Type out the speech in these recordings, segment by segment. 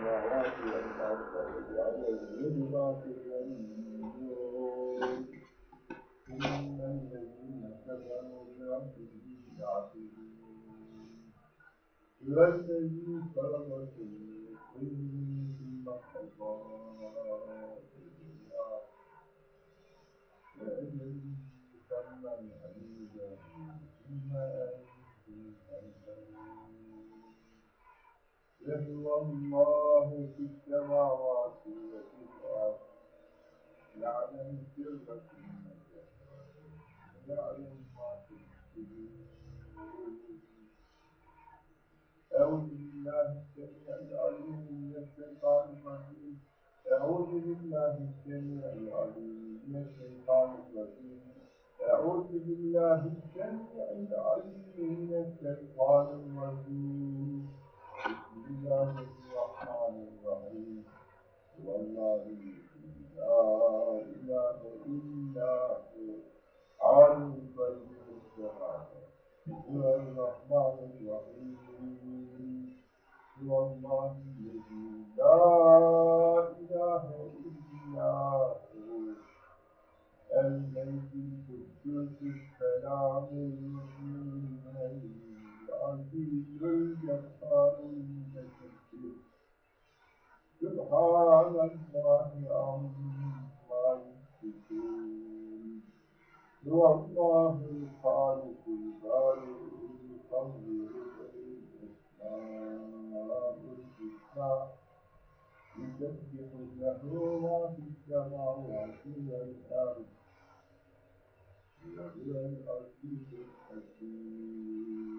السماوات والأرض الظلمات والنور إن الذين كفروا بربهم يعدلون هو الذي خلقكم من طين ثم قضى وأجل مسمى عند ثم أنتم يهوى الله في السماوات وفي الأرض يعلم سركم ويعلم ما تكتبون أعوذ بالله السميع العليم من الشيطان الرجيم. أعوذ بالله السميع العليم من الشيطان الرجيم أعوذ بالله السميع العليم من الشيطان الرجيم. بسم الله الرحمن الرحيم والله لا إله إلا هو عالم الغيب والشهادة هو الذي السلام سبحان الله عما يشركون هو الله الخالق البارئ المصور الأسماء الحسنى يسبح له ما في السماوات والأرض وهو العزيز الحكيم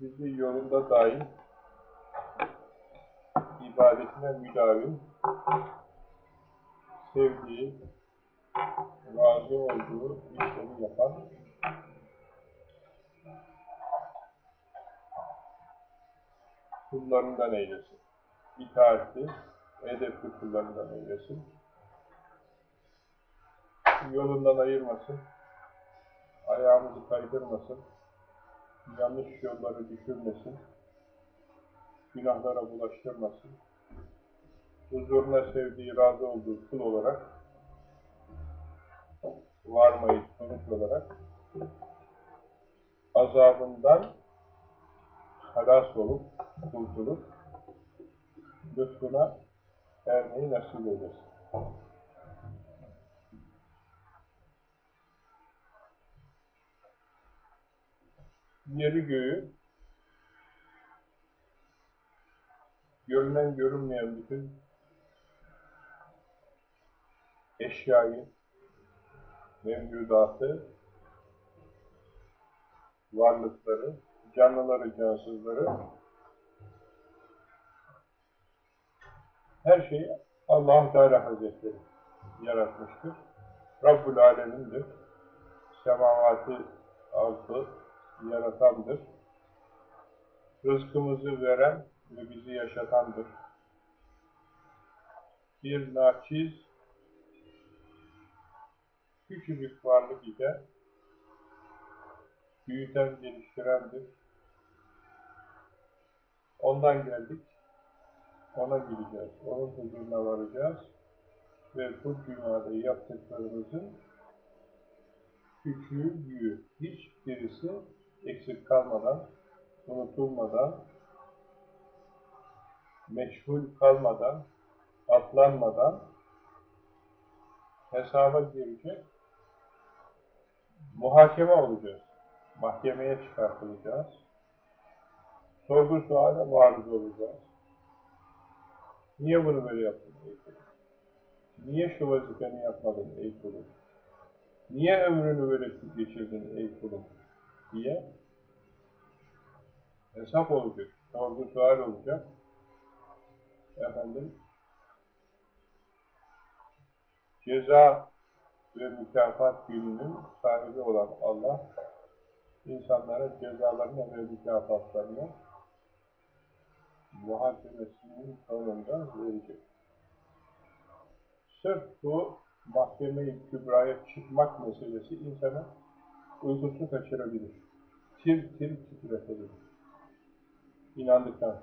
bizi yolunda daim, ibadetine müdavim, sevdiği, razı olduğu işleri yapan, kullarından eylesin. İtaatli, edepli kullarından eylesin. Yolundan ayırmasın, ayağımızı kaydırmasın, yanlış yolları düşürmesin, günahlara bulaştırmasın, huzuruna sevdiği, razı olduğu kul olarak varmayı sonuç olarak azabından halas olup, kurtulup, lütfuna ermeyi nasip eylesin. Yeri göğü, görünen görünmeyen bütün eşyayı, mevcudatı, varlıkları, canlıları, cansızları, her şeyi allah Teala Hazretleri yaratmıştır. Rabbul Alemin'dir. Semavatı altı yaratandır. Rızkımızı veren ve bizi yaşatandır. Bir naçiz, küçücük varlık iken büyüten, geliştirendir. Ondan geldik, ona gideceğiz, onun huzuruna varacağız ve bu dünyada yaptıklarımızın küçüğü, büyüğü, hiçbirisi eksik kalmadan, unutulmadan, meşgul kalmadan, atlanmadan hesaba girecek, muhakeme olacağız. Mahkemeye çıkartılacağız. Sorgu suale maruz olacağız. Niye bunu böyle yaptın ey kulum? Niye şu vazifeni yapmadın ey kulum? Niye ömrünü böyle geçirdin ey kulum? diye hesap olacak, sorgu sual olacak. Efendim, ceza ve mükafat gününün sahibi olan Allah, insanlara cezalarını ve mükafatlarını muhakemesinin sonunda verecek. Sırf bu mahkeme-i kübraya çıkmak meselesi insanı uykusu kaçırabilir. Tir tir titretebilir. İnandıktan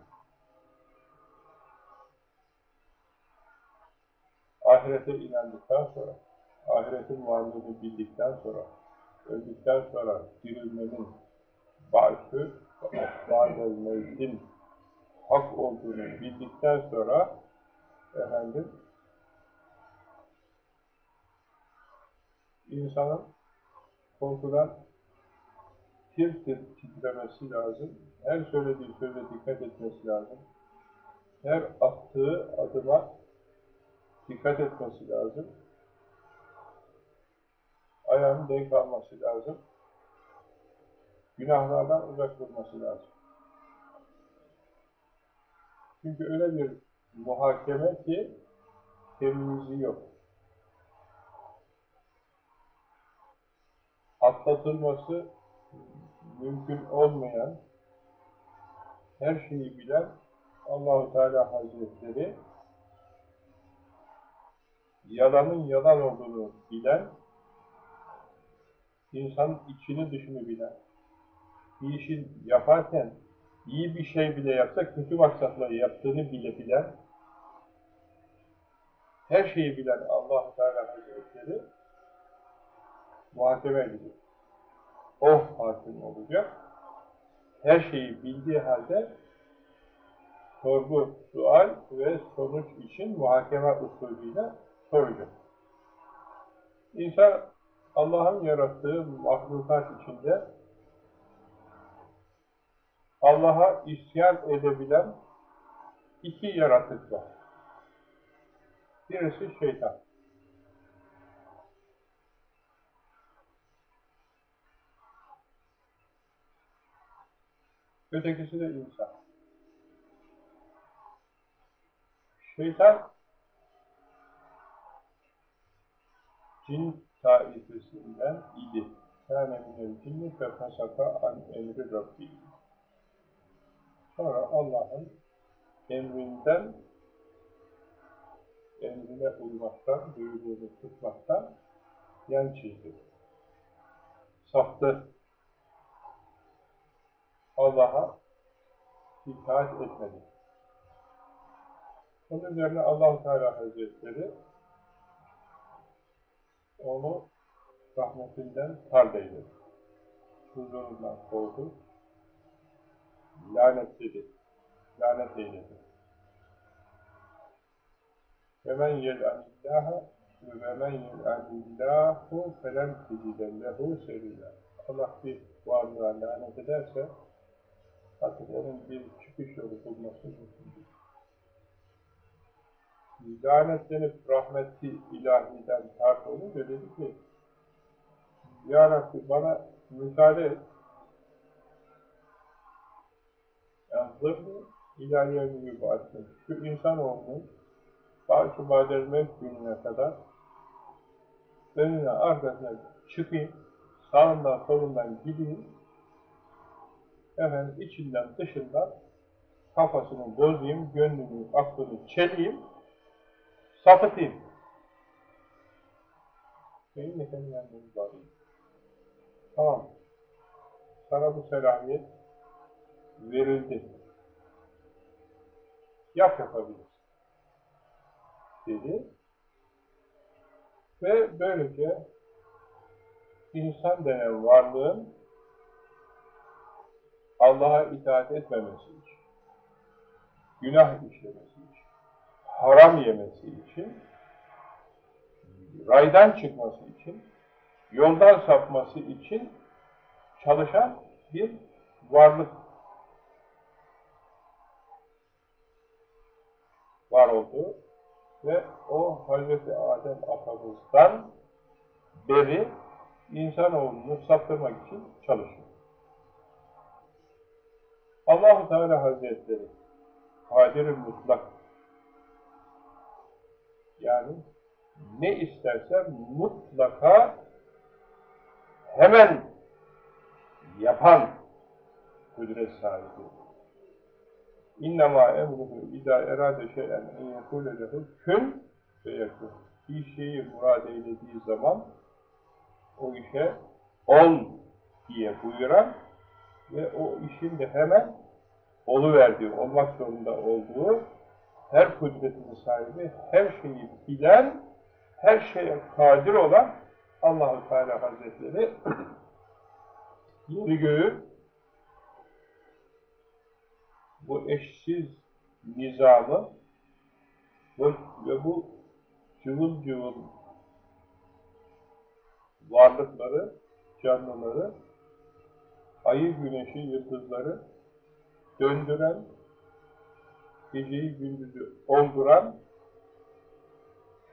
ahirete inandıktan sonra, ahiretin varlığını bildikten sonra, öldükten sonra dirilmenin başı, ba'del mevtin hak olduğunu bildikten sonra efendim insanın korkudan tir tir titremesi lazım. Her söylediği söze dikkat etmesi lazım. Her attığı adıma dikkat etmesi lazım. Ayağının denk alması lazım. Günahlardan uzak durması lazım. Çünkü öyle bir muhakeme ki temyizi yok. Atlatılması mümkün olmayan, her şeyi bilen Allahu Teala Hazretleri yalanın yalan olduğunu bilen, insanın içini dışını bilen, bir işin yaparken iyi bir şey bile yapsa kötü maksatla yaptığını bile bilen, her şeyi bilen allah Teala Hazretleri muhakeme edecek. O hakim olacak. Her şeyi bildiği halde sorgu, sual ve sonuç için muhakeme usulüyle soracak. İnsan Allah'ın yarattığı mahlukat içinde Allah'a isyan edebilen iki yaratık var. Birisi şeytan. Ötekisi de insan. Şeytan cin taifesinden idi. Kâne minel cinni fefesaka an emri Rabbi. Sonra Allah'ın emrinden, emrine uymaktan, duyduğunu tutmaktan yan çizdi. Saptı. Allah'a itaat etmedi. Onun üzerine allah Teala Hazretleri onu rahmetinden tard eyledi. Huzurundan kovdu lanet dedi. Lanet eyledi. Femen yel'anillâhe ve men yel'anillâhu felem tecidellehû sebîlâ. Allah bir varlığa lanet ederse artık onun bir çıkış yolu bulması mümkündür. Lanetlenip rahmeti ilahiden tart olunca dedi ki Ya Rabbi bana müsaade et Yazdırdı ilahiye mübaşır. Şu insanoğlunun Bağış-ı Badel Mevt gününe kadar önüne arkasına çıkayım, sağından solundan gideyim, efendim içinden dışından kafasını bozayım, gönlünü, aklını çeleyim, sapıtayım. Benim efendim yanımız var. Tamam. Sana bu selahiyet verildi. Yap yapabilirsin. Dedi. Ve böylece insan denen varlığın Allah'a itaat etmemesi için, günah işlemesi için, haram yemesi için, raydan çıkması için, yoldan sapması için çalışan bir varlık var oldu ve o Hazreti Adem atamızdan beri insanoğlunu saptırmak için çalışıyor. Allahu Teala Hazretleri kadir mutlak yani ne isterse mutlaka hemen yapan kudret sahibi. İnnemâ emruhu idâ erâde şey'en en yekûle lehu kün ve yekûn. Bir şeyi murad eylediği zaman o işe ol diye buyuran ve o işin de hemen oluverdiği, olmak zorunda olduğu her kudretin sahibi, her şeyi bilen, her şeye kadir olan Allahu Teala Hazretleri yeri göğü bu eşsiz nizamı ve, ve bu cıvıl cıvıl varlıkları, canlıları, ayı, güneşi, yıldızları döndüren, geceyi gündüzü olduran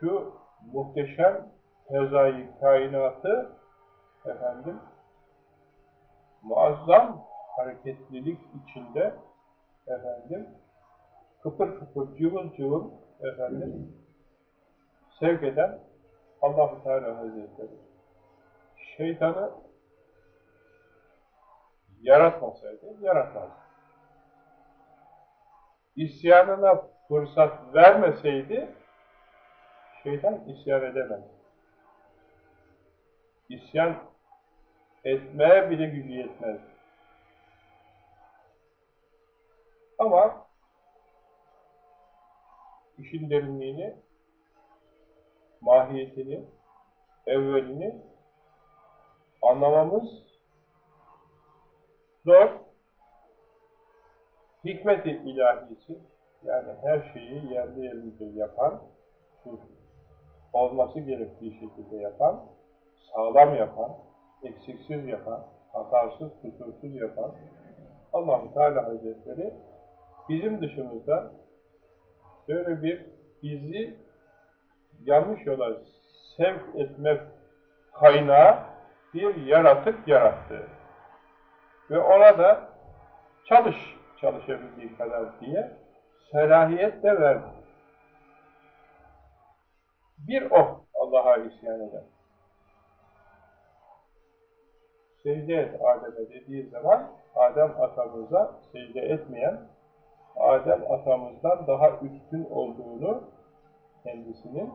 şu muhteşem fezai kainatı efendim muazzam hareketlilik içinde efendim kıpır kıpır cıvıl cıvıl efendim sevk eden Allah-u Teala Hazretleri şeytanı yaratmasaydı yaratmazdı. İsyanına fırsat vermeseydi şeytan isyan edemez. İsyan etmeye bile gücü yetmez. Ama işin derinliğini, mahiyetini, evvelini anlamamız zor. Hikmet-i ilahisi, yani her şeyi yerli yerinde yapan, olması gerektiği şekilde yapan, sağlam yapan, eksiksiz yapan, hatasız, kusursuz yapan allah Teala Hazretleri bizim dışımızda böyle bir bizi yanlış yola sevk etme kaynağı bir yaratık yarattı. Ve ona da çalış, çalışabildiği kadar diye selahiyet de verdi. Bir o Allah'a isyan eder. Secde et Adem'e dediği zaman Adem atamıza secde etmeyen Adem atamızdan daha üstün olduğunu kendisinin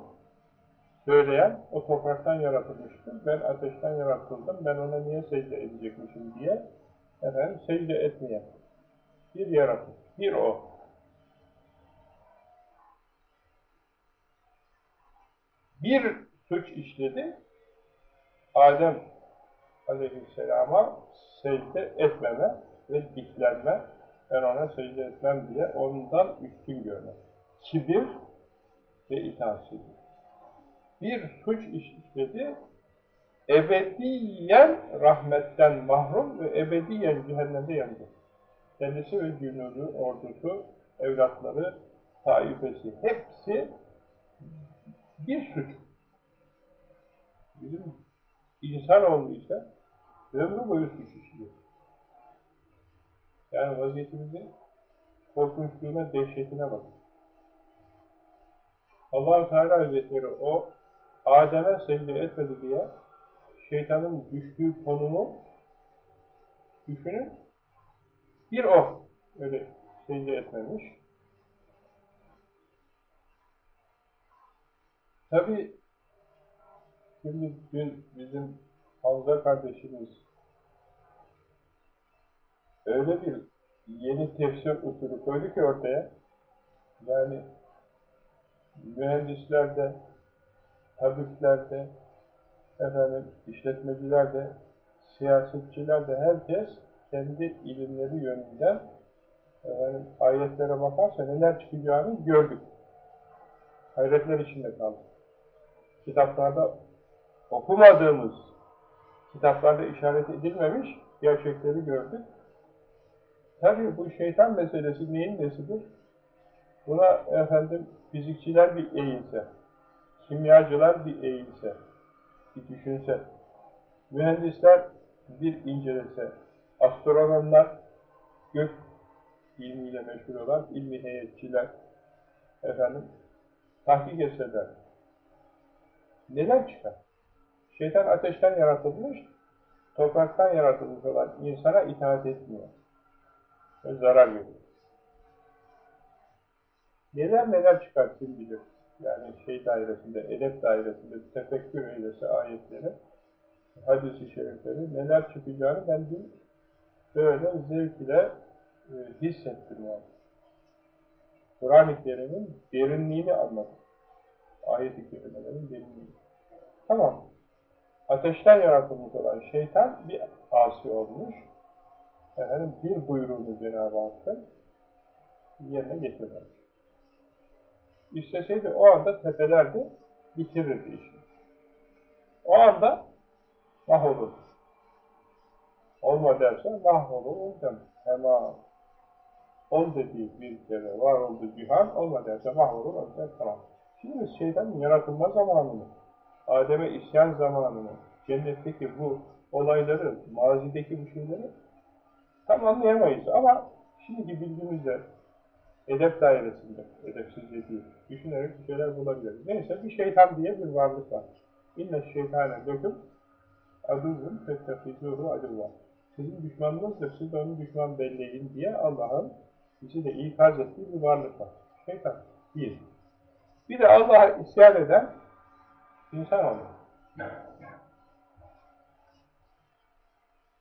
söyleyen o topraktan yaratılmıştır. Ben ateşten yaratıldım. Ben ona niye secde edecekmişim diye efendim secde etmeyen bir yaratık. Bir o. Bir suç işledi. Adem aleyhisselama secde etmeme ve diklenme ben ona secde etmem diye ondan üstün görme. Kibir ve itaatsizlik. Bir suç işledi, ebediyen rahmetten mahrum ve ebediyen cehennemde yandı. Kendisi ve cünudu, ordusu, evlatları, taifesi, hepsi bir suç. Bizim insanoğlu ise ömrü boyu suç işliyor. Yani vaziyetimizin korkunçluğuna, dehşetine bakın. allah Teala Hazretleri o Adem'e secde etmedi diye şeytanın düştüğü konumu düşünün. Bir o öyle secde etmemiş. Tabi şimdi dün bizim Hamza kardeşimiz öyle bir yeni tefsir usulü koydu ki ortaya yani mühendislerde, tabiplerde, efendim, işletmecilerde, siyasetçilerde herkes kendi ilimleri yönünden Yani ayetlere bakarsa neler çıkacağını gördük. Hayretler içinde kaldık. Kitaplarda okumadığımız, kitaplarda işaret edilmemiş gerçekleri gördük. Tabii bu şeytan meselesi neyin nesidir? Buna efendim fizikçiler bir eğilse, kimyacılar bir eğilse, bir düşünse, mühendisler bir incelese, astronomlar, gök ilmiyle meşgul olan ilmi heyetçiler, efendim, tahkik etseler, neler çıkar? Şeytan ateşten yaratılmış, topraktan yaratılmış olan insana itaat etmiyor. Ve zarar veriyor. Neler neler çıkar kim bilir. Yani şey dairesinde, edep dairesinde tefekkür eylese ayetleri, hadis-i şerifleri neler çıkacağını ben dün böyle zevk ile e, hissettim yani. Kur'an-ı Kerim'in derinliğini anladım. Ayet-i kerimelerin derinliğini. Tamam. Ateşten yaratılmış olan şeytan bir asi olmuş. Efendim bir buyruğunu Cenab-ı Hakk'ın yerine getirmemiş. İsteseydi o anda tepelerdi, bitirirdi işi. O anda mahvolur. Olma derse mahvolur olacağım. Ama ol dediği bir kere var oldu cihan, olma derse mahvolur olacak tamam. Şimdi şeytanın yaratılma zamanını, Adem'e isyan zamanını, cennetteki bu olayları, mazideki bu şeyleri tam anlayamayız ama şimdiki bilgimizle edep dairesinde, edepsizce değil, düşünerek bir şeyler bulabiliriz. Neyse bir şeytan diye bir varlık var. İnne şeytane döküm aduvun fettefizuhu aduva. Sizin düşmanınızdır, siz de onu düşman belleyin diye Allah'ın bizi de ikaz ettiği bir varlık var. Şeytan. Bir. Bir de Allah'a isyan eden insan olur.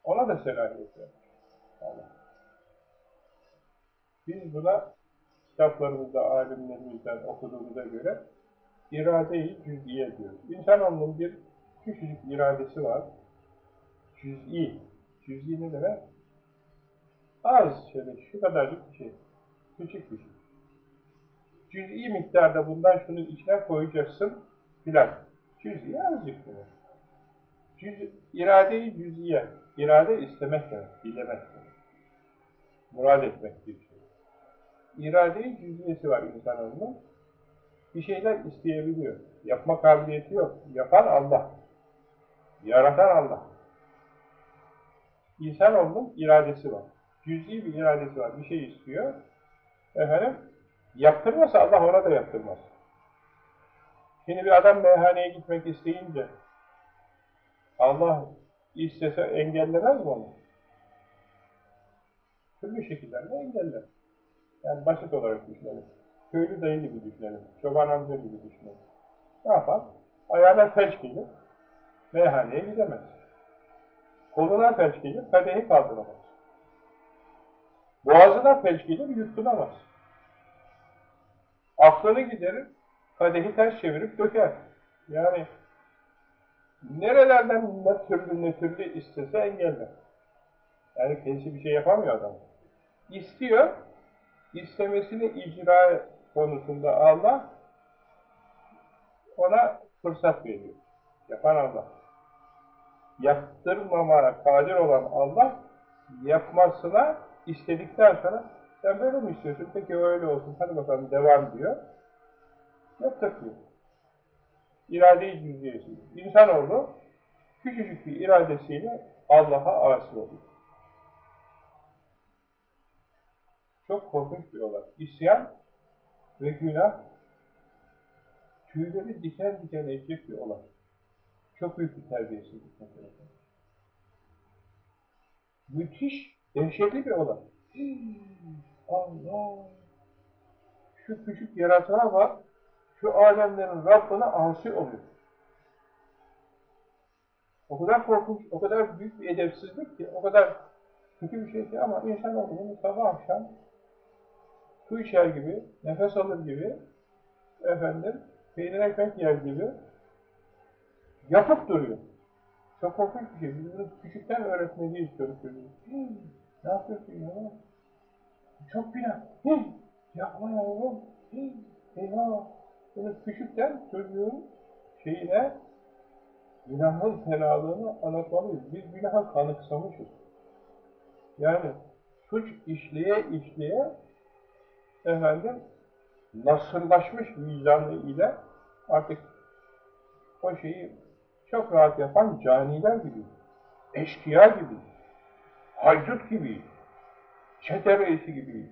Ona da selahiyet verir. Biz buna kitaplarımızda, alimlerimizden okuduğumuza göre irade-i cüz'iye diyoruz. İnsanoğlunun bir küçücük iradesi var. Cüz'i. Cüz'i ne demek? Az şöyle, şu kadarcık bir şey. Küçük bir şey. Cüz'i miktarda bundan şunun içine koyacaksın filan. Cüz'i azıcık demek. Cüz, irade-i cüz'iye. İrade istemek demek, dilemek demek. Murad etmek bir şey. İrade-i cüz'iyesi var insanın. Bir şeyler isteyebiliyor. Yapma kabiliyeti yok. Yapan Allah. Yaratan Allah. İnsanoğlunun iradesi var. Cüz'i bir iradesi var. Bir şey istiyor. Efendim, yaptırmasa Allah ona da yaptırmaz. Şimdi bir adam meyhaneye gitmek isteyince Allah istese engellemez mi onu? Türlü şekillerle engeller. Yani basit olarak düşünelim. Köylü dayı gibi düşünelim. Çoban amca gibi düşünelim. Ne yapar? Ayağına felç gelir. Meyhaneye gidemez. Koluna felç gelir. Kadehi kaldıramaz. Boğazına felç gelir. Yuttunamaz. Aklını giderir. Kadehi ters çevirip döker. Yani nerelerden ne türlü ne türlü istese engeller. Yani kendisi bir şey yapamıyor adam. İstiyor, istemesini icra konusunda Allah ona fırsat veriyor. Yapan Allah. Yaptırmamaya kadir olan Allah yapmasına istedikten sonra sen böyle mi istiyorsun? Peki öyle olsun. Hadi bakalım devam diyor. Yaptırtıyor. İrade-i cüziyesi. İnsanoğlu küçücük bir iradesiyle Allah'a asi oluyor. Çok korkunç bir olay. İsyan ve günah tüyleri diken diken edecek bir olay. Çok büyük bir terbiyesizlik mesela. Müthiş, dehşetli bir olay. Allah! Şu küçük yaratana bak, şu alemlerin Rabbine asi oluyor. O kadar korkunç, o kadar büyük bir edepsizlik ki, o kadar kötü bir şey ki ama insan bunu sabah akşam su içer gibi, nefes alır gibi, efendim, peynir ekmek yer gibi yapıp duruyor. Çok korkunç bir şey. Biz bunu küçükten öğretmeliyiz çocuklarımız. Ne yapıyorsun ya? Çok günah. Yapma yavrum. Hı, eyvah. Bunu küçükten çocuğun şeyine günahın fenalığını anlatmalıyız. Biz günaha kanıksamışız. Yani suç işleye işleye efendim nasırlaşmış vicdanı ile artık o şeyi çok rahat yapan caniler gibi, eşkıya gibi, haydut gibi, çete reisi gibi,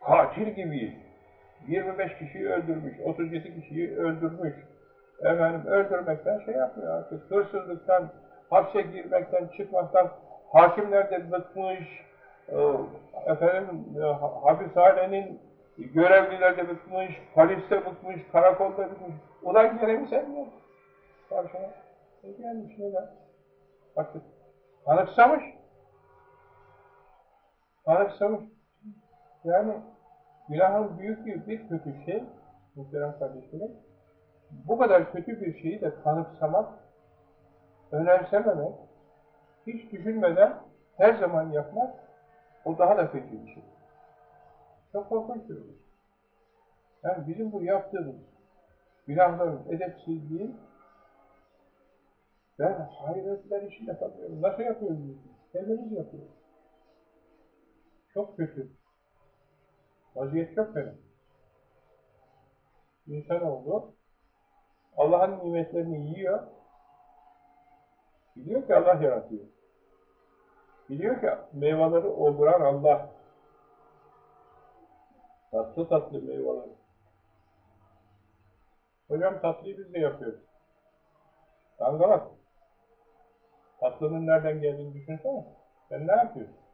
katil gibi, 25 kişiyi öldürmüş, 37 kişiyi öldürmüş, efendim öldürmekten şey yapmıyor artık, hırsızlıktan, hapse girmekten, çıkmaktan, hakimler de bıkmış, e, efendim e, hapishanenin görevliler de bıkmış, polis de bıkmış, karakolda bıkmış. Ulan gene mi? Karşına. Ne gelmiş ne lan? Bakın. Kanıksamış. Kanıksamış. Yani günahın büyük bir, kötü şey, muhterem kardeşlerim, bu kadar kötü bir şeyi de kanıksamak, önemsememek, hiç düşünmeden her zaman yapmak, o daha da kötü bir şey. Çok korkunç bir şey. Yani bizim bu yaptığımız günahların, edepsizliğin ben hayretler içinde kalıyorum. Nasıl yapıyoruz? Kendimiz yapıyoruz. Çok kötü. Vaziyet çok fena. İnsan oldu. Allah'ın nimetlerini yiyor. Biliyor ki Allah yaratıyor. Biliyor ki meyveleri olduran Allah. Tatlı tatlı meyveler. Hocam tatlıyı biz de yapıyoruz. Dangalak. Tatlının nereden geldiğini düşünsene. Sen ne yapıyorsun?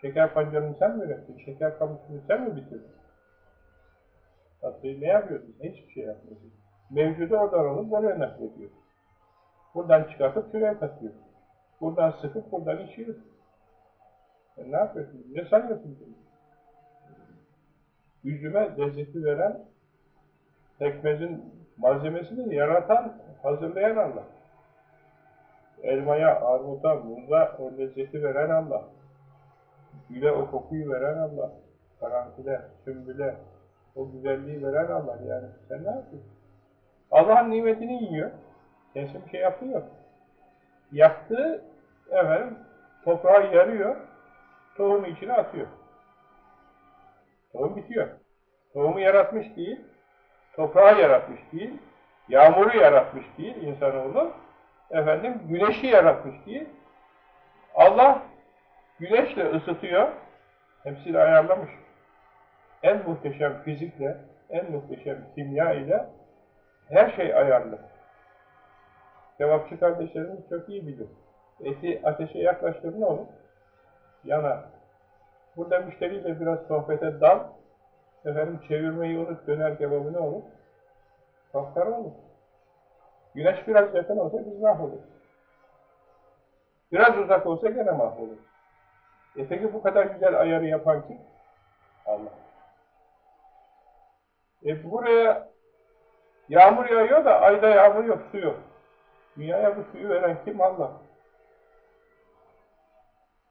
Şeker pancarını sen mi ürettin? Şeker kamışını sen mi bitirdin? Tatlıyı ne yapıyorsun? Hiçbir şey yapmıyorsun. Mevcudu oradan alıp oraya naklediyorsun. Buradan çıkartıp şuraya katıyorsun. Buradan sıkıp buradan içiyorsun. Sen ne yapıyorsun? Ne sanıyorsun? Yüzüme lezzeti veren pekmezin malzemesini yaratan, hazırlayan Allah. Elmaya, armuta, muza o lezzeti veren Allah. Güle o kokuyu veren Allah. Karanfile, sümbüle o güzelliği veren Allah yani. Sen ne yapıyorsun? Allah'ın nimetini yiyor. Bir şey yapıyor. Yaptığı efendim toprağı yarıyor, tohumu içine atıyor. Tohum bitiyor. Tohumu yaratmış değil, toprağı yaratmış değil, yağmuru yaratmış değil insanoğlu, efendim güneşi yaratmış değil. Allah güneşle ısıtıyor, hepsini ayarlamış. En muhteşem fizikle, en muhteşem kimya ile her şey ayarlı. Kebapçı kardeşlerimiz çok iyi bilir. Eti ateşe yaklaştır ne olur? Yanar. Burada müşteriyle biraz sohbete dal, efendim çevirmeyi unut, döner kebabı ne olur? Kapkara olur. Güneş biraz yakın olsa biz mahvoluruz. Biraz uzak olsa gene mahvolur. E peki bu kadar güzel ayarı yapan kim? Allah. E buraya yağmur yağıyor da ayda yağmur yok, su yok. Dünyaya bu suyu veren kim? Allah.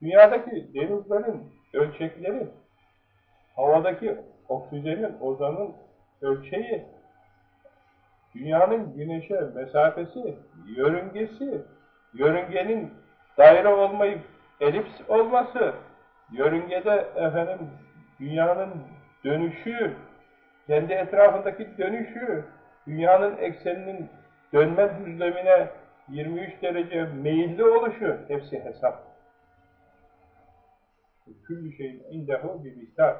Dünyadaki denizlerin ölçekleri, havadaki oksijenin, ozanın ölçeği, dünyanın güneşe mesafesi, yörüngesi, yörüngenin daire olmayıp elips olması, yörüngede efendim dünyanın dönüşü, kendi etrafındaki dönüşü, dünyanın ekseninin dönme düzlemine 23 derece meyilli oluşu hepsi hesap. Küllü şeyin indehu bir miktar.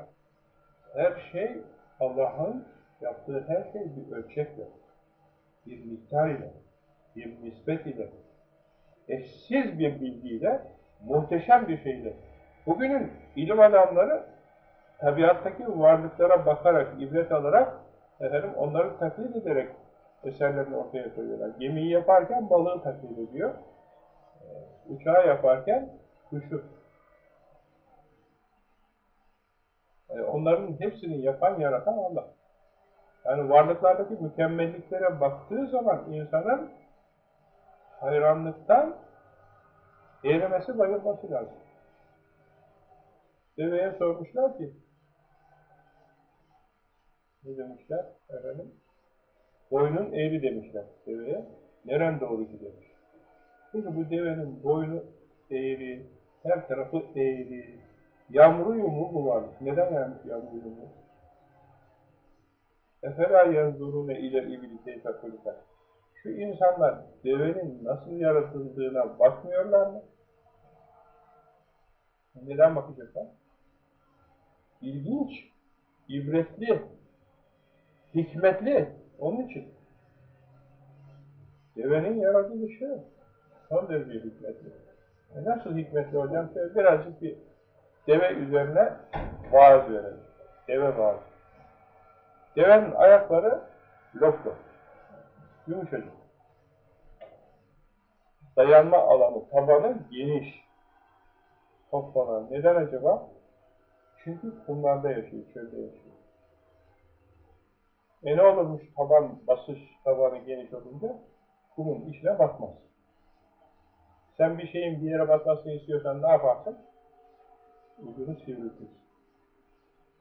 Her şey Allah'ın yaptığı her şey bir ölçekle, bir miktar ile, bir nispet ile, eşsiz bir bilgiyle, muhteşem bir şeyle. Bugünün ilim adamları tabiattaki varlıklara bakarak, ibret alarak, efendim, onları taklit ederek eserlerini ortaya koyuyorlar. Gemiyi yaparken balığı taklit ediyor, uçağı yaparken kuşu. Yani onların hepsini yapan, yaratan Allah. Yani varlıklardaki mükemmelliklere baktığı zaman insanın hayranlıktan erimesi, bayılması lazım. Deveye sormuşlar ki, ne demişler efendim? Boynun eğri demişler deveye. Neren doğru ki demiş. Çünkü bu devenin boynu eğri, her tarafı eğri. Yağmuru yumu mu var? Neden vermiş yağmuru yumu? Efela yanzurune ile ibli keyfe kulika. Şu insanlar devenin nasıl yaratıldığına bakmıyorlar mı? Neden bakacaklar? İlginç, ibretli, hikmetli. Onun için. Devenin yaratılışı son derece hikmetli. E nasıl hikmetli hocam? Birazcık bir deve üzerine vaaz verelim. Deve vaazı. Devenin ayakları lop lop. Yumuşacık. Dayanma alanı, tabanı geniş. Toplanan. Neden acaba? Çünkü kumlarda yaşıyor, çölde yaşıyor. E ne olurmuş taban, basış tabanı geniş olunca? Kumun içine batmaz. Sen bir şeyin bir yere batmasını istiyorsan ne yaparsın? Ucunu sivriltirsin.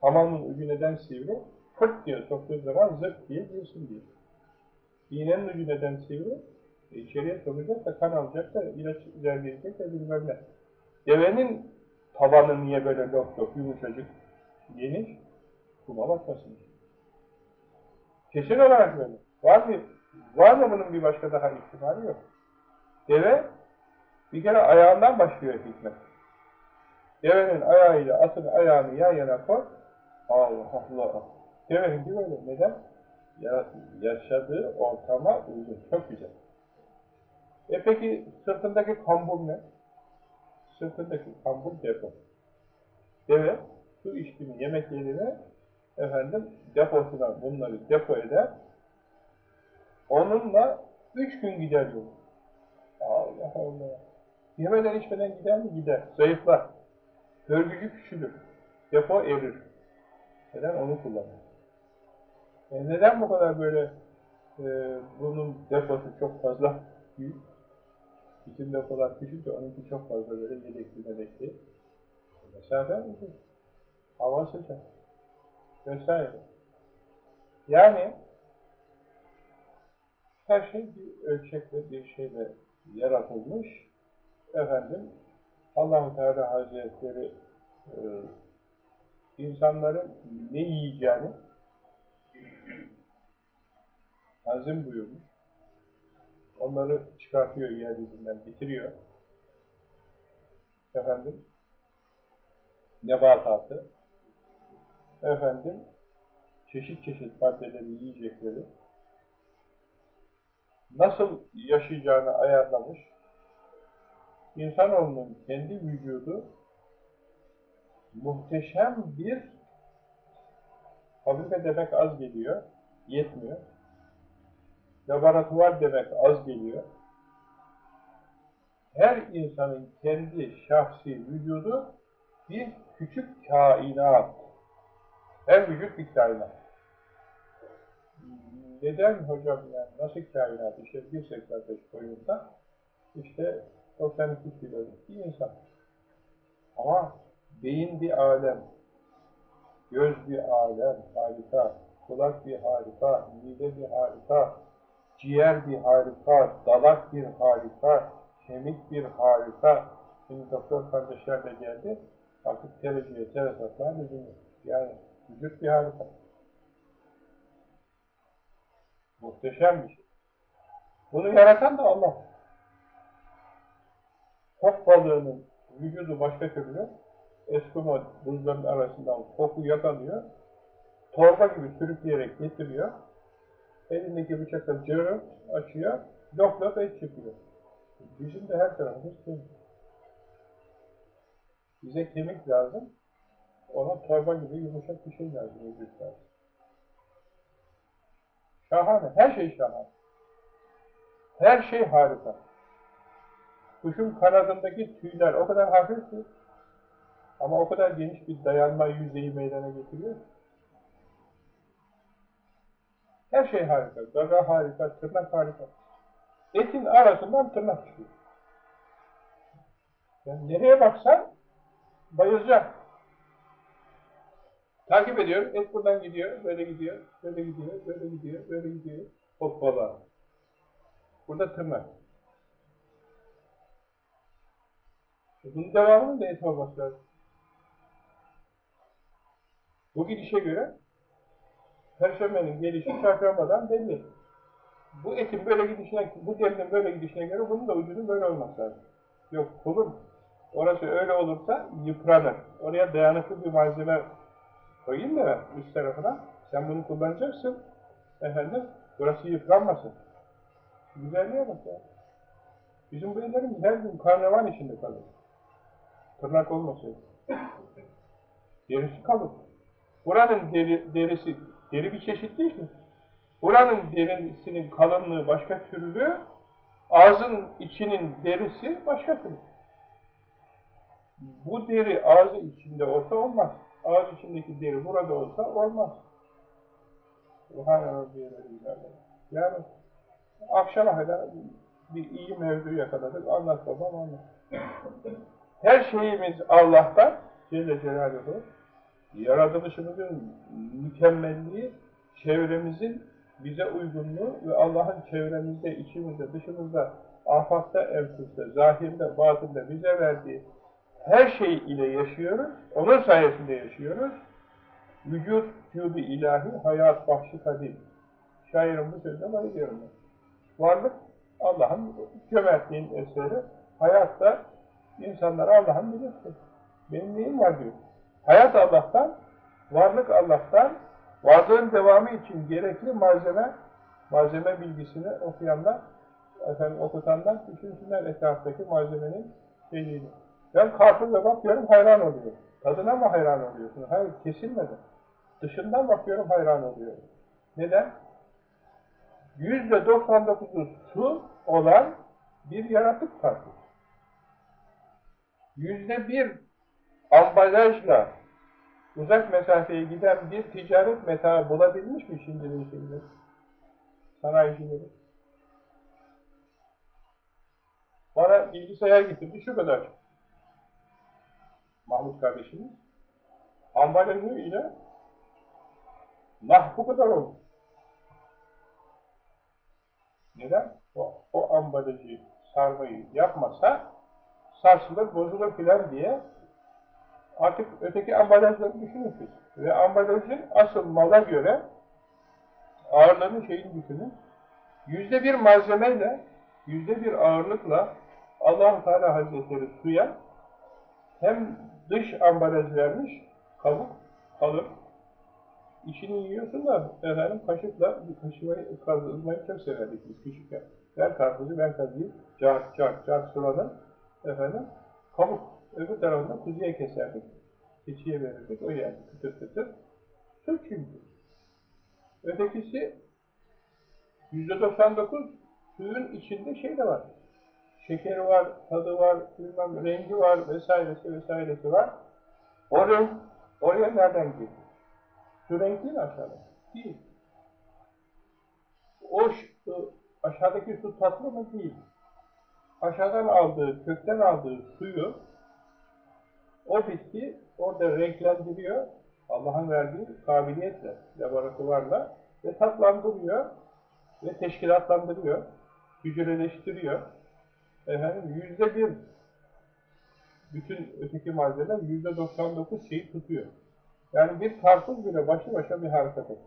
Hamamın ucu neden sivri? Fırt diye soktuğu zaman zırt diye girsin diye. İğnenin ucu neden sivri? E içeriye sokacak da kan alacak da ilaç ilerleyecek de bilmem ne. Devenin tabanı niye böyle lop lop yumuşacık, geniş? Kuma batmasın. Kesin olarak böyle. Var mı? Var mı bunun bir başka daha ihtimali yok. Deve bir kere ayağından başlıyor hikmet. Devenin ayağıyla atın ayağını yan yana koy. Allah Allah. Devenin gibi öyle. Neden? Ya, yaşadığı ortama uygun. Çok güzel. E peki sırtındaki kambur ne? Sırtındaki kambur depo. Deve su içtiğini, yemek yediğini efendim deposuna bunları depo eder. Onunla üç gün gider yol. Allah Allah. Yemeden içmeden gider mi? Gider. Zayıflar. Görgücü küçülür. Depo erir. Neden? Onu kullanır. E neden bu kadar böyle e, bunun deposu çok fazla büyük? Bizim depolar küçük de onunki çok fazla böyle yedekli medekli. Mesafe mi? Hava sıcak. Vesaire. Yani her şey bir ölçekle bir şeyle yaratılmış. Efendim Allah-u Teala Hazretleri e, insanların ne yiyeceğini azim buyurmuş. Onları çıkartıyor yeryüzünden, bitiriyor. Efendim nebatatı efendim çeşit çeşit maddeleri, yiyecekleri nasıl yaşayacağını ayarlamış. İnsanoğlunun kendi vücudu muhteşem bir fabrika demek az geliyor, yetmiyor. Laboratuvar demek az geliyor. Her insanın kendi şahsi vücudu bir küçük kainat. Her vücut bir kainat. Neden hocam yani nasıl kainat? İşte 1.85 boyunda işte 92 kilo bir insan. Ama beyin bir alem, göz bir alem, harika, kulak bir harika, mide bir harika, ciğer bir harika, dalak bir harika, kemik bir harika. Şimdi doktor kardeşler de geldi, artık tereciye, teresatlar lüzum Yani vücut bir harika. Muhteşem bir şey. Bunu yaratan da Allah. Top balığının vücudu başka türlü Eskimo buzların arasından koku yakalıyor. Torba gibi sürükleyerek getiriyor. Elindeki bıçakla cırıp açıyor. Lok lok et çıkıyor. Bizim de her tarafımız kemik. Bize kemik lazım. Ona torba gibi yumuşak bir şey lazım. Vücut lazım. Şahane. Her şey şahane. Her şey harika. Kuşun kanadındaki tüyler o kadar hafif ki ama o kadar geniş bir dayanma yüzeyi meydana getiriyor. Her şey harika. Gaga harika, tırnak harika. Etin arasından tırnak çıkıyor. Yani nereye baksan bayılacak. Takip ediyor, et buradan gidiyor, böyle gidiyor, böyle gidiyor, böyle gidiyor, böyle gidiyor. Hoppala. Burada tırnak. Bunun devamının da et olması lazım. Bu gidişe göre Perşembenin gelişi çarşambadan belli. Bu etin böyle gidişine, bu derinin böyle gidişine göre bunun da ucunun böyle olması lazım. Yok, olur? Orası öyle olursa yıpranır. Oraya dayanıklı bir malzeme koyayım da üst tarafına. Sen bunu kullanacaksın. Efendim, burası yıpranmasın. Güzelliğe bak ya. Bizim bu ellerimiz her gün karnavan içinde kalır. Tırnak olmasın. Derisi kalır. Buranın deri, derisi, deri bir çeşit değil mi? Buranın derisinin kalınlığı başka türlü, ağzın içinin derisi başka türlü. Bu deri ağzı içinde olsa olmaz. Ağız içindeki deri burada olsa olmaz. Yani akşama kadar bir iyi mevzu yakaladık. Anlat babam anlat. Her şeyimiz Allah'tan Celle Celaluhu yaratılışımızın mükemmelliği çevremizin bize uygunluğu ve Allah'ın çevremizde, içimizde, dışımızda, afakta, enfiste, zahirde, batında bize verdiği her şey ile yaşıyoruz. Onun sayesinde yaşıyoruz. Vücut, vücudu ilahi, hayat, bahşi kadim. Şairin bu sözüne bayılıyorum ben. Varlık, Allah'ın cömertliğin eseri. Hayatta insanlara Allah'ın bilirsin. Benim neyim var diyor. Hayat Allah'tan, varlık Allah'tan, varlığın devamı için gerekli malzeme, malzeme bilgisini okuyanlar, efendim okutanlar düşünsünler etraftaki malzemenin şeyini. Ben karpuza bakıyorum hayran oluyorum. Tadına mı hayran oluyorsun? Hayır, kesilmedi. Dışından bakıyorum hayran oluyorum. Neden? Yüzde 99'u su olan bir yaratık karpuz. Yüzde bir ambalajla uzak mesafeye giden bir ticaret metaı bulabilmiş mi şimdinin şeyleri? Sanayicileri. Bana bilgisayar getirdi şu kadar. Mahmut kardeşimiz. Ambalajı ile nah bu kadar oldu. Neden? O, o ambalajı sarmayı yapmasa sarsılır, bozulur filan diye artık öteki ambalajları düşünürsünüz. Ve ambalajın asıl mala göre ağırlığını şeyini düşünün. Yüzde bir malzemeyle, yüzde bir ağırlıkla allah Teala Hazretleri suya hem dış ambalaj vermiş, kabuk, kalın. İçini yiyorsun da efendim kaşıkla kaşımayı, kazılmayı çok severdik biz küçükken. Ver karpuzu, ver kazıyı, cart, cart, cart sıradan efendim kabuk. Öbür tarafından kuzuya keserdik. Keçiye verirdik, o yerdi kıtır kıtır. Su çünkü. Ötekisi yüzde 99 suyun içinde şey de var. Şekeri var, tadı var, bilmem, rengi var vesairesi vesairesi var. O renk oraya nereden girdi? Su renk değil aşağıda. Değil. O aşağıdaki su tatlı mı? Değil. Aşağıdan aldığı, kökten aldığı suyu o bitki orada renklendiriyor. Allah'ın verdiği kabiliyetle, laboratuvarla ve tatlandırıyor ve teşkilatlandırıyor, hücreleştiriyor. Efendim yüzde bir bütün öteki malzemeler yüzde 99 şeyi tutuyor. Yani bir karpuz bile başlı başa bir harikadır.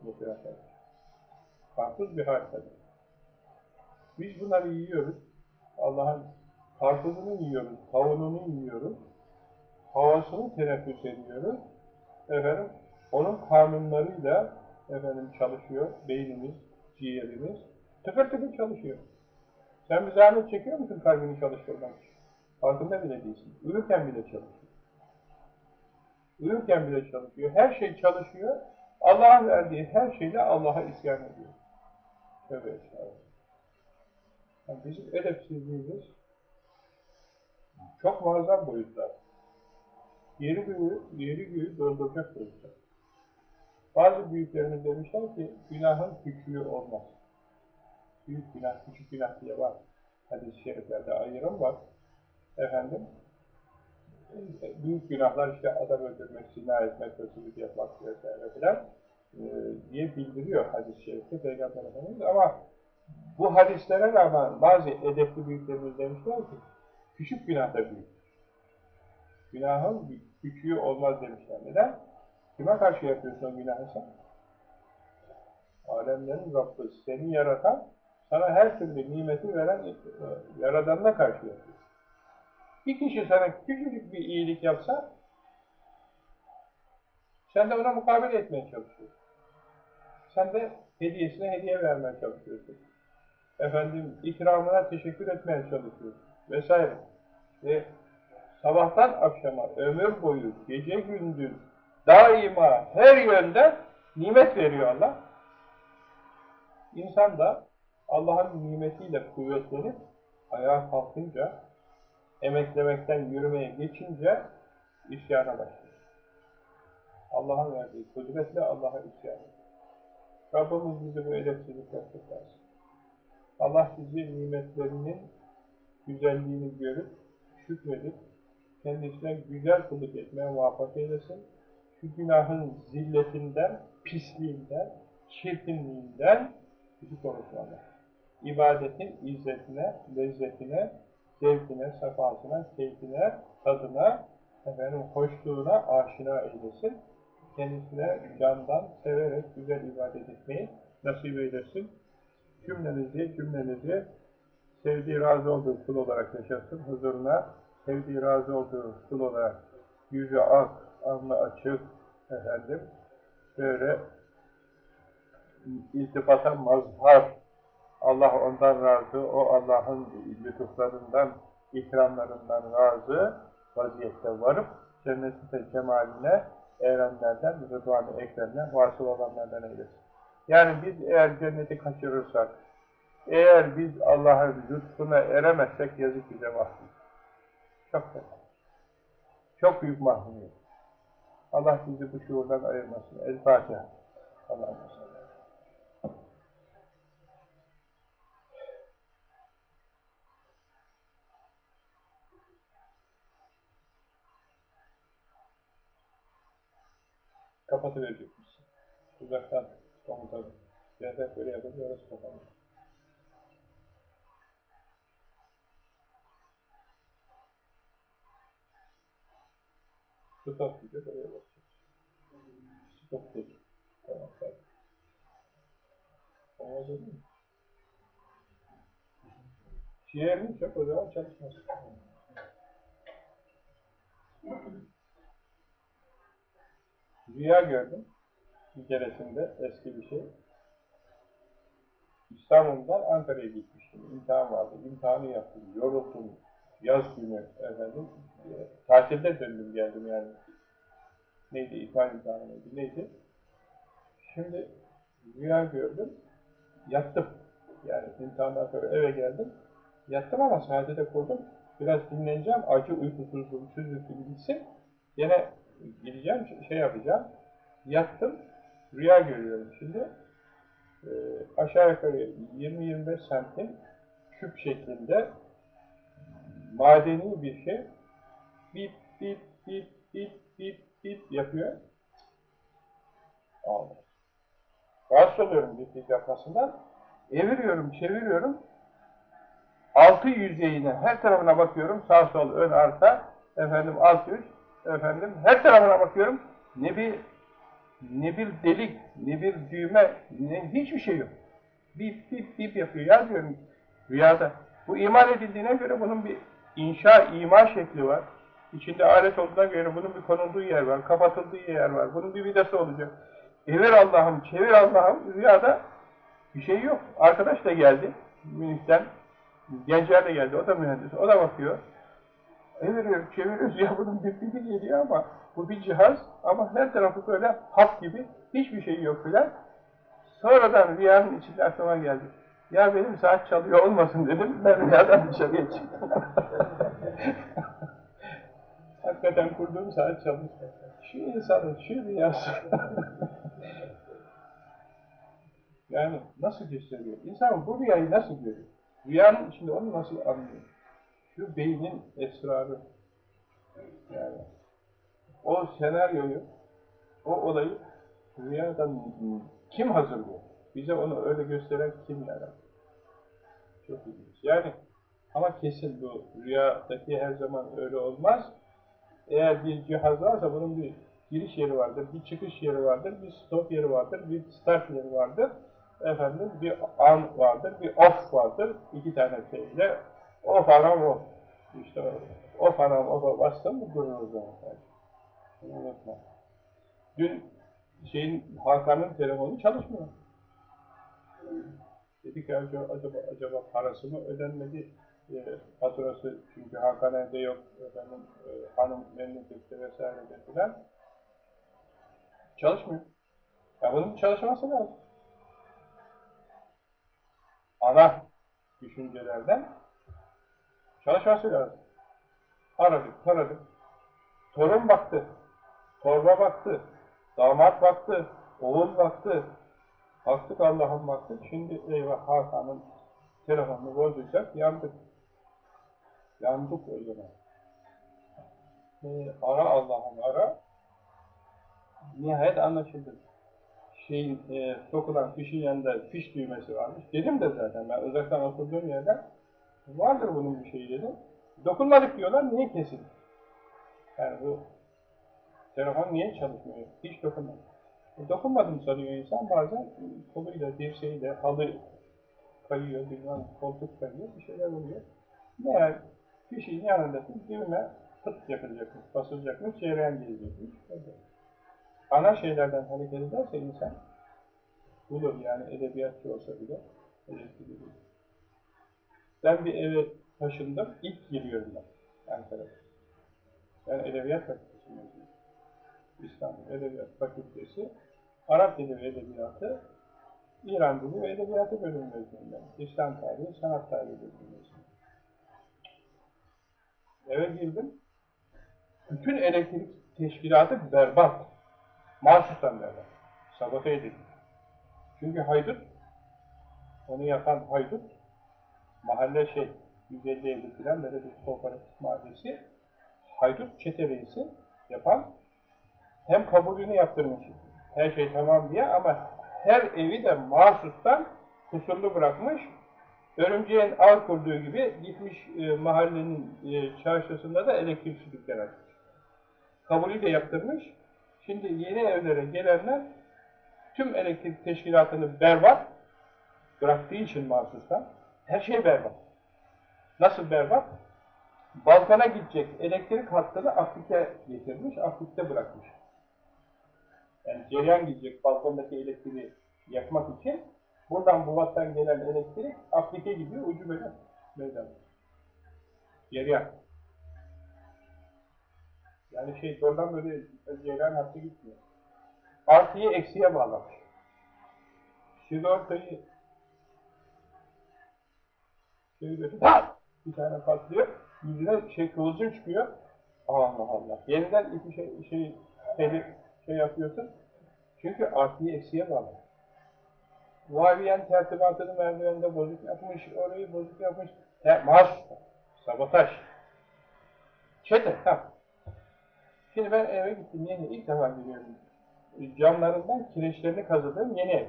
Karpuz bir harikadır. Biz bunları yiyoruz. Allah'ın karpuzunu yiyoruz, kavununu yiyoruz. Havasını teneffüs ediyoruz. Efendim, onun kanunlarıyla efendim çalışıyor beynimiz, ciğerimiz. Tıkır tıkır çalışıyor. Sen bir zahmet çekiyor musun kalbini çalıştırmak için? Farkında bile değilsin. Uyurken bile çalışıyor. Uyurken bile çalışıyor. Her şey çalışıyor. Allah'ın verdiği her şeyle Allah'a isyan ediyor. Tövbe estağfurullah. Yani bizim edepsizliğimiz çok muazzam boyutlar. Yeri göğü, yeri göğü dolduracak boyutlar. Bazı büyüklerimiz demişler ki günahın küçüğü olmaz. Büyük günah, küçük günah diye var. Hadis-i şeriflerde ayrım var. Efendim, büyük günahlar işte adam öldürmek, zina etmek, hırsızlık yapmak vesaire filan e, diye bildiriyor hadis-i şerifte Peygamber Efendimiz ama bu hadislere rağmen bazı edepli büyüklerimiz demişler ki küçük günah da büyük. Günahın küçüğü olmaz demişler. Neden? Kime karşı yapıyorsun o günahı sen? Alemlerin Rabbi, seni yaratan, sana her türlü nimeti veren e, Yaradanına karşı yapıyorsun. Bir kişi sana küçücük bir iyilik yapsa, sen de ona mukabele etmeye çalışıyorsun. Sen de hediyesine hediye vermeye çalışıyorsun. Efendim, ikramına teşekkür etmeye çalışıyorsun. Vesaire. Ve sabahtan akşama, ömür boyu, gece gündüz, daima, her yönde nimet veriyor Allah. İnsan da Allah'ın nimetiyle kuvvetlenip ayağa kalkınca, emeklemekten yürümeye geçince isyana başlıyor. Allah'ın verdiği kudretle Allah'a isyan Rabbimiz bizi bu edepsizlikten kurtarsın. Allah bizi nimetlerinin güzelliğini görüp, şükredip, kendisine güzel kulluk etmeye muvaffak eylesin. Şu günahın zilletinden, pisliğinden, çirkinliğinden bizi korusun Allah. İbadetin izzetine, lezzetine, zevkine, sefasına, keyfine, tadına, efendim, hoşluğuna aşina eylesin. Kendisine candan severek güzel ibadet etmeyi nasip eylesin. Cümlenizi, cümlenizi sevdiği, razı olduğu kul olarak yaşasın. Huzuruna sevdiği, razı olduğu kul olarak yüzü ak, alnı açık, efendim, böyle iltifata mazhar, Allah ondan razı, o Allah'ın lütuflarından, ikramlarından razı vaziyette varıp cennet ve cemaline erenlerden, rıdvan-ı ekremle vasıl olanlardan eylesin. Yani biz eğer cenneti kaçırırsak, eğer biz Allah'ın lütfuna eremezsek yazık bize mahkum. Çok fena. Çok büyük mahkumiyet. Allah bizi bu şuurdan ayırmasın. El-Fatiha. Allah'ın sallallahu kapatıverecekmişsin. Uzaktan komutanı. Ziyaret böyle yapınca orası kapanır. Stop gibi buraya basacağız. Stop dedi. Tamam, tamam. Olmaz olur mu? Ciğerimiz yok, o zaman çalışmaz. Rüya gördüm. Bir keresinde eski bir şey. İstanbul'dan Ankara'ya gitmiştim. İmtihan vardı. İmtihanı yaptım. Yoruldum. Yaz günü efendim. Tatilde döndüm geldim yani. Neydi? İmtihan imtihanı neydi? Neydi? Şimdi rüya gördüm. Yattım. Yani imtihandan sonra eve geldim. Yattım ama saadete kurdum. Biraz dinleneceğim. Acı uykusuzluğum, süzüntü gitsin. Yine gideceğim, şey yapacağım. Yattım, rüya görüyorum şimdi. E, aşağı yukarı 20-25 santim küp şeklinde madeni bir şey bip bip bip bip bip bip yapıyor. Allah. Rahatsız oluyorum bip bip yapmasından. Eviriyorum, çeviriyorum. Altı yüzeyine, her tarafına bakıyorum. Sağ sol, ön arka, efendim alt üst, efendim her tarafına bakıyorum. Ne bir ne bir delik, ne bir düğme, ne, hiçbir şey yok. Bip bip bip yapıyor. Ya diyorum rüyada. Bu iman edildiğine göre bunun bir inşa, ima şekli var. İçinde alet olduğuna göre bunun bir konulduğu yer var, kapatıldığı yer var. Bunun bir vidası olacak. Evir Allah'ım, çevir Allah'ım. Rüyada bir şey yok. Arkadaş da geldi. Münih'ten. Gencer de geldi. O da mühendis. O da bakıyor. Eviriyor, çeviriyoruz. Ya bunun bir bibi geliyor ama bu bir cihaz ama her tarafı böyle hap gibi. Hiçbir şey yok filan. Sonradan rüyanın içinde aklıma geldi. Ya benim saat çalıyor olmasın dedim. Ben rüyadan dışarıya çıktım. Hakikaten kurduğum saat çalıyor. Şu insanın şu rüyası. yani nasıl gösteriyor? İnsan bu rüyayı nasıl görüyor? Rüyanın içinde onu nasıl anlıyor? Şu beynin esrarı. Yani o senaryoyu, o olayı rüyadan kim hazırlıyor? Bize onu öyle gösteren kim yani? Çok ilginç. Yani ama kesin bu rüyadaki her zaman öyle olmaz. Eğer bir cihaz varsa bunun bir giriş yeri vardır, bir çıkış yeri vardır, bir stop yeri vardır, bir start yeri vardır. Efendim bir an vardır, bir off vardır. iki tane şeyle off anam off. İşte off anam off'a bastın mı durur o zaman. Unutma. Dün şeyin Hakan'ın telefonu çalışmıyor. Dedik acaba, acaba, acaba parası mı ödenmedi? E, faturası çünkü Hakan evde yok, efendim, e, hanım memlekette vesaire dediler. Çalışmıyor. Ya bunun çalışması lazım. Ana düşüncelerden çalışması lazım. Aradık, taradık. Torun baktı, torba baktı, damat baktı, oğul baktı. Baktık Allah'ım baktık. Şimdi eyvah Hakan'ın telefonunu bozduysak yandık. O zaman. Ee, ara Allah'ım ara. Nihayet anlaşıldı. Şeyin, e, sokulan fişin yanında fiş düğmesi varmış. Dedim de zaten ben uzaktan oturduğum yerden vardır bunun bir şeyi dedim. Dokunmadık diyorlar, niye kesildi? Yani bu telefon niye çalışmıyor? Hiç dokunmadı. E, dokunmadım sanıyor insan bazen koluyla, dirseğiyle, halı kayıyor, bilmem koltuk kayıyor, bir şeyler oluyor. Meğer fişin yanındaki düğme tık yapılacakmış, basılacakmış, cereyan gelecekmiş. Ana şeylerden hareket ederse insan bulur yani edebiyatçı olsa bile eleştirilir. Ben bir eve taşındım, ilk giriyorum ben Ankara'da. Ben edebiyat fakültesi mezunuyum. İstanbul Edebiyat Fakültesi, Arap Dili ve Edebiyatı, İran Dili ve Edebiyatı bölümü mezunuyum. İslam tarihi, sanat tarihi bölümü. Eve girdim, bütün elektrik teşkilatı berbat. Mahsustan berbat. Sabote edildi. Çünkü haydut, onu yapan haydut, mahalle şey, 150 evli filan böyle bir kooperatif mahallesi, haydut çete reisi yapan, hem kabulünü yaptırmış, her şey tamam diye ama her evi de mahsustan kusurlu bırakmış, örümceğin ağ kurduğu gibi gitmiş e, mahallenin e, çarşısında da elektrik dükkan açmış. Kabulü de yaptırmış, şimdi yeni evlere gelenler tüm elektrik teşkilatını berbat bıraktığı için mahsustan, her şey berbat. Nasıl berbat? Balkona gidecek elektrik hattını Afrika getirmiş, Afrika'da bırakmış. Yani cereyan gidecek balkondaki elektriği yakmak için buradan bu vattan gelen elektrik Afrika gidiyor, ucu böyle meydan. Cereyan. Yani şey oradan böyle cereyan hattı gitmiyor. Artıyı eksiye bağlamış. Sigortayı böyle bir tane patlıyor, yüzüne şey kıvılcım çıkıyor. Allah Allah. Yeniden iki şey, şey, şey, şey yapıyorsun. Çünkü artıyı eksiye bağlı. Vaviyen tertibatını merdivende bozuk yapmış, orayı bozuk yapmış. He, maaş, sabotaj. Çete, tamam. Şimdi ben eve gittim, yeni ilk defa gidiyorum. Camlarından kireçlerini kazıdığım yeni ev.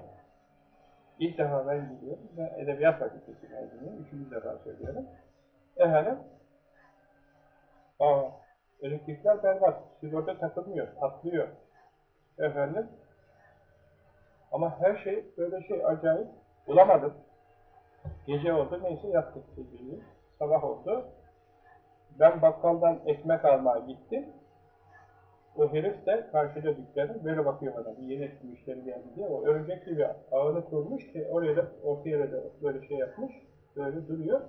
İlk defa ben gidiyorum. Ben Edebiyat Fakültesi mezunuyum. Üçüncü defa söylüyorum. Efendim, aa, elektrikler berbat. Sigorta takılmıyor, patlıyor. Efendim, ama her şey, böyle şey acayip. Bulamadım. Gece oldu, neyse yattık geceyi. Sabah oldu. Ben bakkaldan ekmek almaya gittim. O herif de karşıda dükkanı böyle bakıyor bana. Bir yeni müşteri geldi diye. O örümcek gibi ağını kurmuş ki oraya da orta yere de böyle şey yapmış. Böyle duruyor.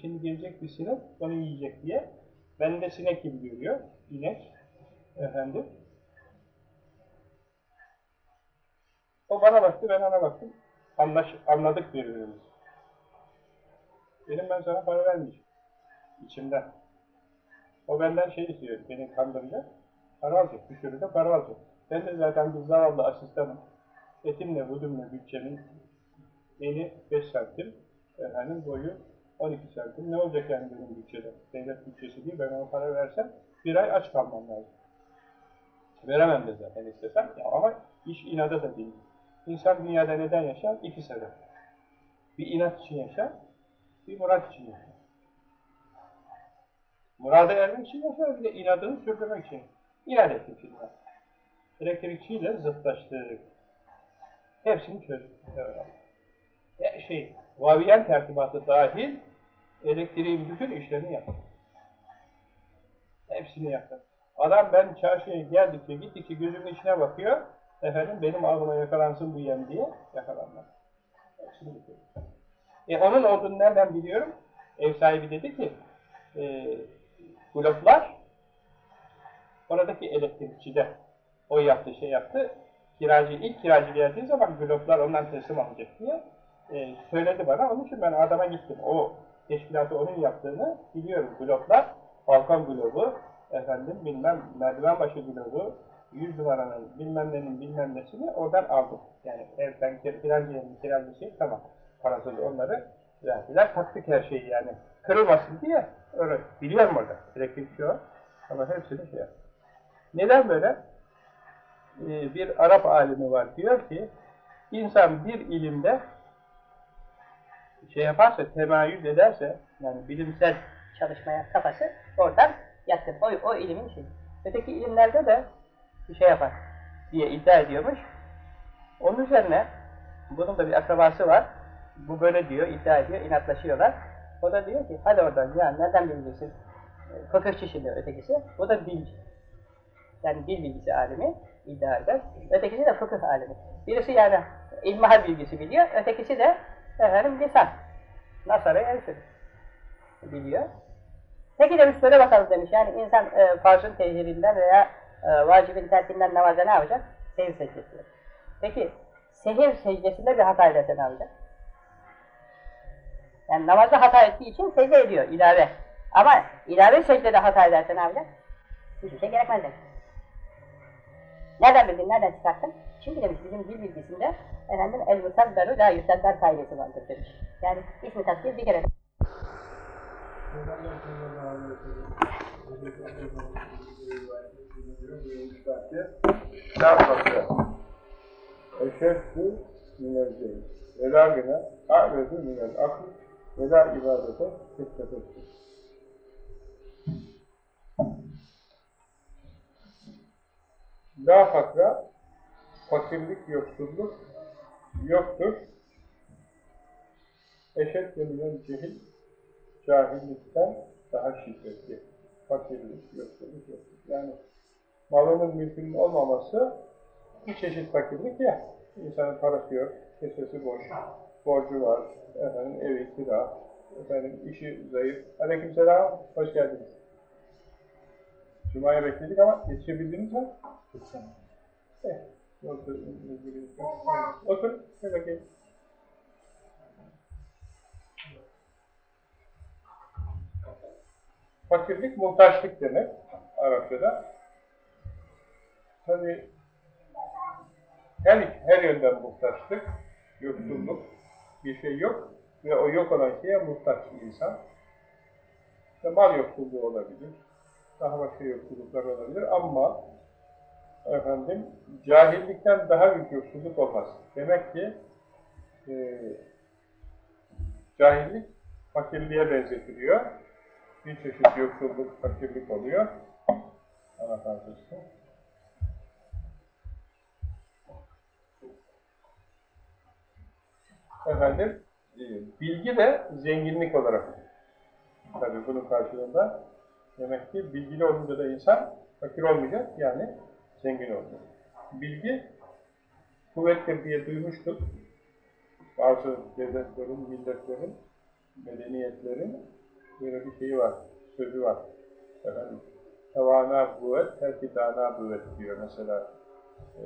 Şimdi gelecek bir sinek onu yiyecek diye. Ben de sinek gibi görüyor. İnek. Efendim. O bana baktı, ben ona baktım. Anlaş, anladık birbirimizi. Benim ben sana para vermeyeceğim. İçimden. O benden şey istiyor, beni kandıracak. Para alacak, bir sürü de para alacak. Ben de zaten bir zavallı asistanım. Etimle, budumla bütçemin eni 5 santim, efendim boyu 12 santim. Ne olacak yani benim bütçede? Devlet bütçesi değil, ben ona para versem Bir ay aç kalmam lazım. Veremem de zaten istesem. Ya ama iş inada da değil. İnsan dünyada neden yaşar? İki sebep. Bir inat için yaşar, bir murat için yaşar. Murada ermek için yaşar, bir de inadını sürdürmek için. İnat ettik şimdi. Elektrikçiyle zıtlaştık. Hepsini çözdük. Her şey, vaviyen tertibatı dahil elektriğin bütün işlerini yaptı. Hepsini yaptı. Adam ben çarşıya geldikçe, gittikçe gözümün içine bakıyor. Efendim benim ağzıma yakalansın bu yem diye yakalanmaz. Bitirdi. E onun olduğunu nereden biliyorum? Ev sahibi dedi ki e, globlar oradaki elektrikçide o yaptı şey yaptı. Kiracı, ilk kiracı geldiği zaman globlar ondan teslim alacak diye e, söyledi bana. Onun için ben adama gittim. O teşkilatı onun yaptığını biliyorum. Globlar, balkon globu, efendim bilmem merdiven başı globu, 100 numaranın bilmem nenin bilmem nesini oradan aldım. Yani evden filanca yerin filanca şey tamam. Parasız onları verdiler. Taktık her şeyi yani. Kırılmasın diye öyle biliyorum orada. Elektrikçi o. Ama hepsini şey yaptım. Neden böyle? Ee, bir Arap alimi var diyor ki insan bir ilimde şey yaparsa, temayüz ederse yani bilimsel çalışmaya kafası oradan yatkın. O, o ilimin şeyi. Öteki ilimlerde de bir şey yapar diye iddia ediyormuş. Onun üzerine bunun da bir akrabası var. Bu böyle diyor, iddia ediyor, inatlaşıyorlar. O da diyor ki, hadi oradan ya nereden bileceksin? Fıkıhçı şimdi ötekisi. O da dilci. Yani dil bilgisi alimi iddia eder. Ötekisi de fıkıh alimi. Birisi yani ilmihal bilgisi biliyor, ötekisi de efendim lisan. Nasara'yı el biliyor. Peki demiş söyle bakalım demiş. Yani insan e, farzın tehirinden veya e, vacibin terkinden namaza ne yapacak? Sehir secdesi. Peki sehir secdesinde bir hata ederse ne yapacak? Yani namazda hata ettiği için secde ediyor ilave. Ama ilave secdede hata ederse ne yapacak? Hiçbir şey gerekmez demiş. Nereden bildin, nereden çıkarttın? Çünkü demiş bizim dil bilgisinde efendim el musabberu la yusaddar kaidesi vardır demiş. Yani ismi tasvir bir kere Şafakı eşeddü minezzeyi ve la güne a'vedü minel akıl ve la ibadete kıssefettir. La fakra fakirlik, yoksulluk yoktur. Eşeddü minel cehil cahillikten daha şiddetli. Fakirlik, yoksulluk yoktur. Yani malının mülkünün olmaması bir çeşit fakirlik ya. İnsanın parası yok, kesesi boş, borcu var, efendim evi kira, efendim işi zayıf. Aleykümselam, hoş geldiniz. Cuma'ya bekledik ama yetişebildiniz mi? Eh, otur, otur, bir bakayım. Fakirlik muhtaçlık demek Arapçada. Tabi her, her yönden muhtaçlık, yoksulluk, bir şey yok ve o yok olan şeye muhtaç insan. İşte mal yoksulluğu olabilir, daha başka yoksulluklar olabilir ama efendim cahillikten daha büyük yoksulluk olmaz. Demek ki e, cahillik fakirliğe benzetiliyor. Bir çeşit yoksulluk, fakirlik oluyor. Allah razı. Efendim, e, bilgi de zenginlik olarak. Tabii bunun karşılığında demek ki bilgili olunca da insan fakir olmayacak, yani zengin olacak. Bilgi kuvvettir diye duymuştuk. Bazı devletlerin, milletlerin, medeniyetlerin böyle bir şeyi var, sözü var. Efendim, Tevana kuvvet, terkidana kuvvet diyor mesela e,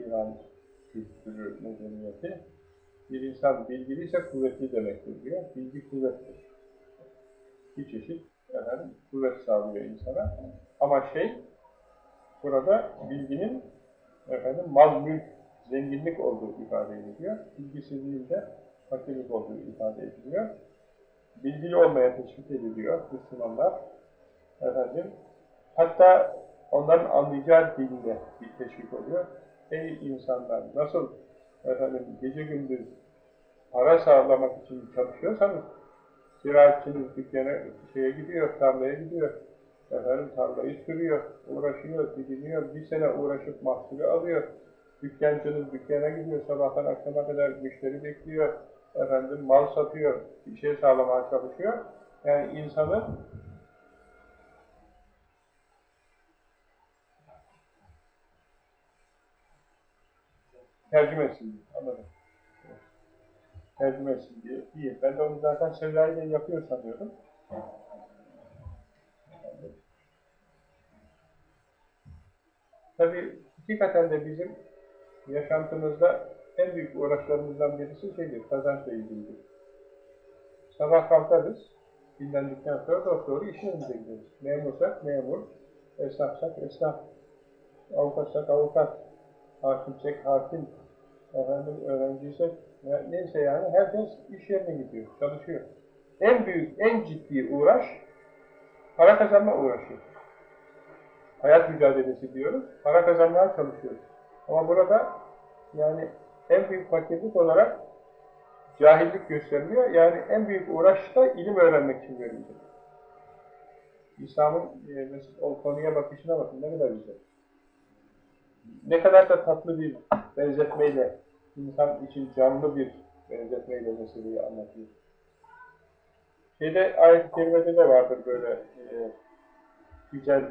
İran kültürü medeniyeti. Bir insan bilgiliyse kuvvetli demektir diyor. Bilgi kuvvettir. Bir çeşit efendim, kuvvet sağlıyor insana. Ama şey, burada bilginin efendim, mal, mülk, zenginlik olduğu ifade ediliyor. Bilgisizliğin de fakirlik olduğu ifade ediliyor. Bilgili olmaya teşvik ediliyor Müslümanlar. Efendim, Hatta onların anlayacağı dilde bir teşvik oluyor. Ey insanlar nasıl efendim gece gündüz para sağlamak için çalışıyorsanız ziraatçınız dükkana şeye gidiyor, tarlaya gidiyor. Efendim tarlayı sürüyor, uğraşıyor, didiniyor, bir sene uğraşıp mahsulü alıyor. Dükkancınız dükkana gidiyor, sabahtan akşama kadar müşteri bekliyor. Efendim mal satıyor, bir şey sağlamaya çalışıyor. Yani insanın tercüme etsin diye, anladım. Tercüme etsin diye. İyi. Ben de onu zaten Sevda'yla yapıyor sanıyordum. Tabii hakikaten de bizim yaşantımızda en büyük uğraşlarımızdan birisi şeydir, kazançla ilgilidir. Sabah kalkarız, dinlendikten sonra doğru işlerimize gideriz. Memursak memur, esnafsak esnaf, avukatsak avukat, hakimsek hakim, efendim öğrenciysek neyse yani herkes iş yerine gidiyor, çalışıyor. En büyük, en ciddi uğraş para kazanma uğraşı. Hayat mücadelesi diyoruz, para kazanmaya çalışıyoruz. Ama burada yani en büyük fakirlik olarak cahillik gösteriliyor. Yani en büyük uğraş da ilim öğrenmek için verilecek. İslam'ın e, o konuya bakışına bakın ne kadar güzel. Ne kadar da tatlı bir benzetmeyle, insan için canlı bir benzetmeyle meseleyi anlatıyor. Şeyde ayet-i kerimede de vardır böyle e, güzel,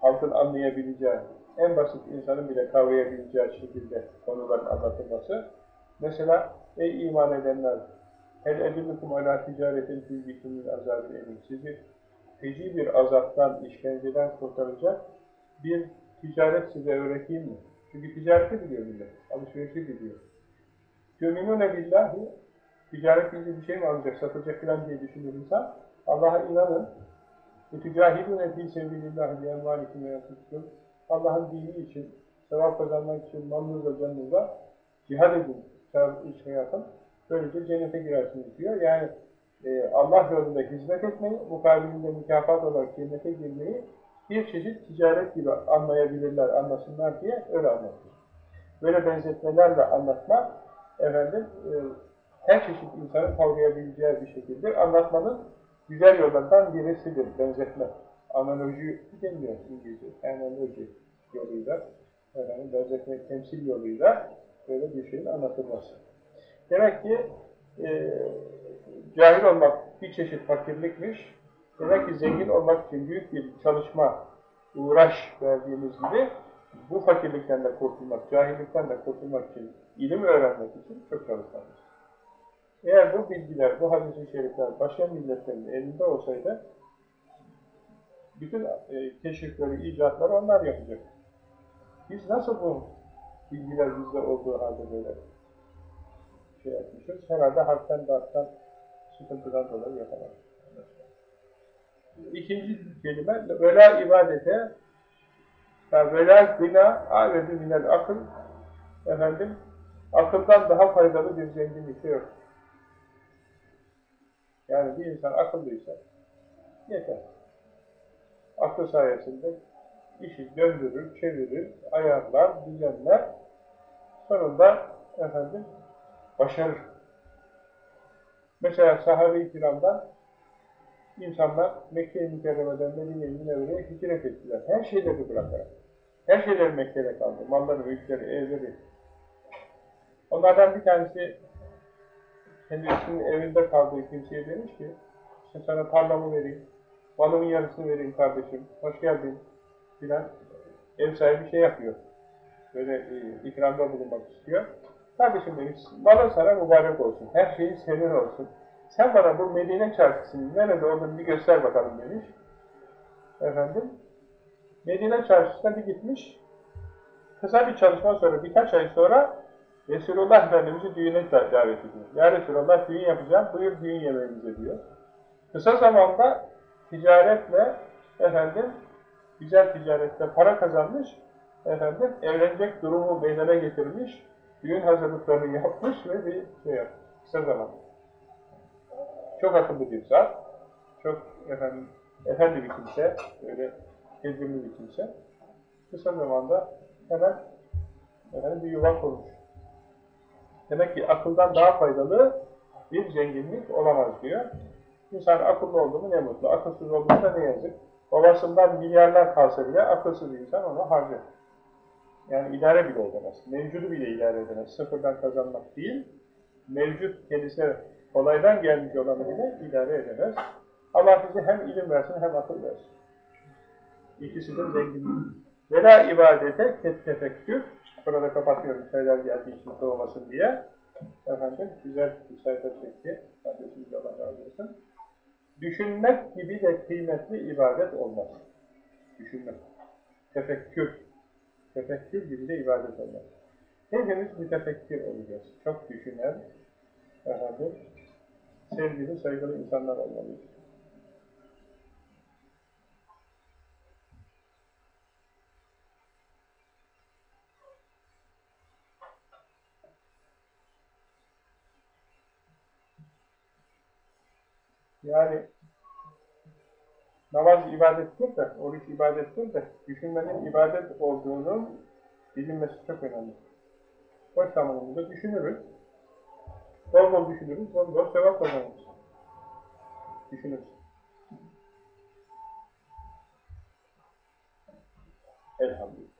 halkın anlayabileceği, en basit insanın bile kavrayabileceği şekilde konuların anlatılması. Mesela, ey iman edenler, el edillukum ala ticaretin tüzbikumul azabı elim. Sizi feci bir azaptan, işkenceden kurtaracak bir ticaret size öğreteyim mi? Çünkü ticareti biliyor bile, alışverişi biliyor. Göminune billahi, ticaret bizi bir şey mi alacak, satacak filan diye düşünür insan. Allah'a inanın. Mütücahidune fî sevgilillahi bi'envâlikum ve yapıkum. Allah'ın dini için, sevap kazanmak için malınızla canınızla cihad edin, iş şey yapın. Böylece cennete girersiniz diyor. Yani e, Allah yolunda hizmet etmeyi, mukabilinde mükafat olarak cennete girmeyi bir çeşit ticaret gibi anlayabilirler, anlasınlar diye öyle anlatıyor. Böyle benzetmelerle anlatma, efendim, e, her çeşit insanın kavrayabileceği bir şekilde anlatmanın güzel yollardan birisidir, benzetme. Analoji deniyor İngilizce, analoji yoluyla, efendim, benzetme, temsil yoluyla böyle bir şeyin anlatılması. Demek ki e, cahil olmak bir çeşit fakirlikmiş, demek ki zengin olmak için büyük bir çalışma, uğraş verdiğimiz gibi bu fakirlikten de kurtulmak, cahillikten de kurtulmak için, ilim öğrenmek için çok çalışmalıyız. Eğer bu bilgiler, bu hadis-i şerifler başka milletlerin elinde olsaydı, bütün e, keşifleri, icatları onlar yapacak. Biz nasıl bu bilgiler bizde olduğu halde böyle şey yapmışız? Herhalde harpten, darptan, sıkıntıdan dolayı yapamadık. İkinci kelime, vela ibadete yani vela gına avedi minel akıl efendim, akıldan daha faydalı bir zenginlik yok. Yani bir insan akıllıysa yeter. Akıl sayesinde işi döndürür, çevirir, ayarlar, düzenler, sonunda efendim başarır. Mesela sahabe-i kiramdan insanlar Mekke-i Mükerreme'den Medine-i Münevvere'ye hicret ettiler. Her şeyleri bırakarak. Her şeyleri Mekke'de kaldı. Malları, mülkleri, evleri. Onlardan bir tanesi kendisinin evinde kaldığı kimseye demiş ki işte sana tarlamı vereyim, malımın yarısını vereyim kardeşim, hoş geldin filan. Ev sahibi şey yapıyor. Böyle e, ikramda bulunmak istiyor. Kardeşim demiş, malın sana mübarek olsun, her şeyin senin olsun. Sen bana bu Medine çarşısının nerede olduğunu bir göster bakalım demiş. Efendim, Medine çarşısına bir gitmiş. Kısa bir çalışma sonra, birkaç ay sonra Resulullah Efendimiz'i düğüne davet ediyor. Ya Resulullah düğün yapacağım, buyur düğün yemeğimize diyor. Kısa zamanda ticaretle, efendim, güzel ticarette para kazanmış, efendim, evlenecek durumu meydana getirmiş, düğün hazırlıklarını yapmış ve bir şey yapmış. Kısa zamanda. Çok akıllı bir zat, çok efendim, efendi bir kimse, öyle tedbirli bir kimse. Kısa zamanda hemen efendim, bir yuva kurmuş. Demek ki akıldan daha faydalı bir zenginlik olamaz diyor. İnsan akıllı oldu mu ne mutlu, akılsız oldu da ne yazık. Babasından milyarlar kalsa bile akılsız insan onu harcar. Yani idare bile edemez. Mevcudu bile idare edemez. Sıfırdan kazanmak değil, mevcut kendisine kolaydan gelmiş olanı bile idare edemez. Allah bize hem ilim versin hem akıl versin. İkisi de zenginlik. Vela ibadete ket tefekkür. Burada kapatıyorum şeyler geldiği için soğumasın diye. Efendim güzel bir sayfa çekti. Kardeşimiz Allah razı olsun. Düşünmek gibi de kıymetli ibadet olmaz. Düşünmek. Tefekkür. Tefekkür gibi de ibadet olmaz. Hepimiz mütefekkir olacağız. Çok düşünen, sevgili, saygılı insanlar olmalıyız. Yani namaz ibadettir de, oruç ibadettir de, düşünmenin ibadet olduğunun bilinmesi çok önemli. Boş zamanımızda düşünürüz, bol bol düşünürüz, bol bol sevap kazanırız. Düşünürüz. Elhamdülillah.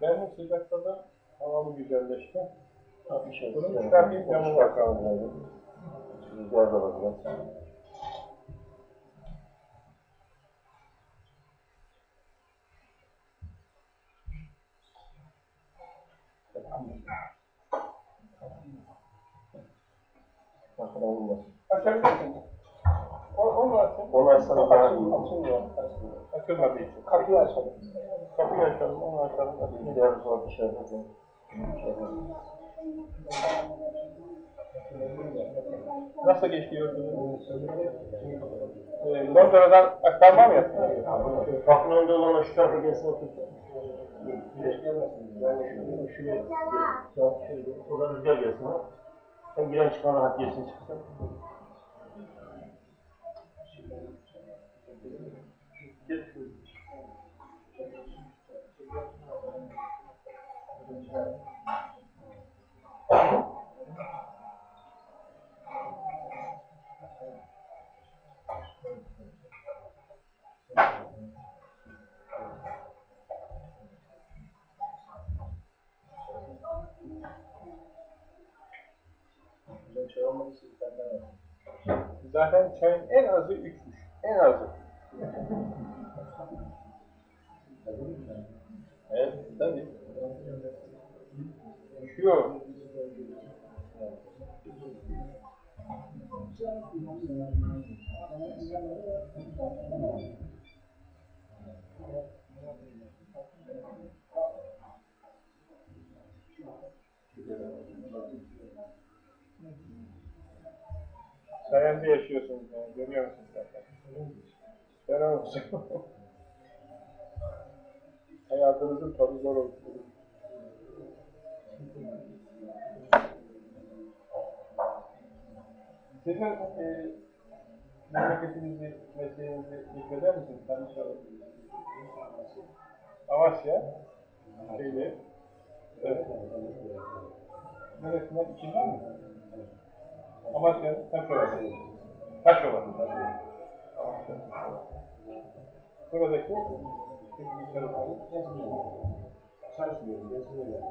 Ben sıcakta havalı güzelleşti. Bunun çıkartayım camı var. Rüzgar da biraz. Bakın olmaz. Açabilirsin. O, daha iyi. Açılmıyor. Açılmadı hiç. Kapıyı açalım. Kapıyı açalım, onu açalım. Rüzgar sonra dışarıda. Dışarıda. Nasıl geçti? Ee, Londra'dan aktarma mı yaptın? Bakın önde olan şu tarafa gelsin otursun. Oradan rüzgar gelsin ha. Hem giren çıkan gelsin çıksın. Zaten çayın en azı üçmüş. En azı. Evet, tabii. Üşüyor. Sayende yaşıyorsunuz yani, görüyor musunuz zaten? Görüyor musunuz? Hayatınızın tadı zor oldu. Sizin e, memleketinizi, mesleğinizi zikreder misiniz? Tanışalım. Amasya, şeyli, evet. Neresinden? İçinden mi? Amasya, Taşova. Taşova. Amasya. Buradaki bilgisayarı Çalışmıyorum, gezmiyorum.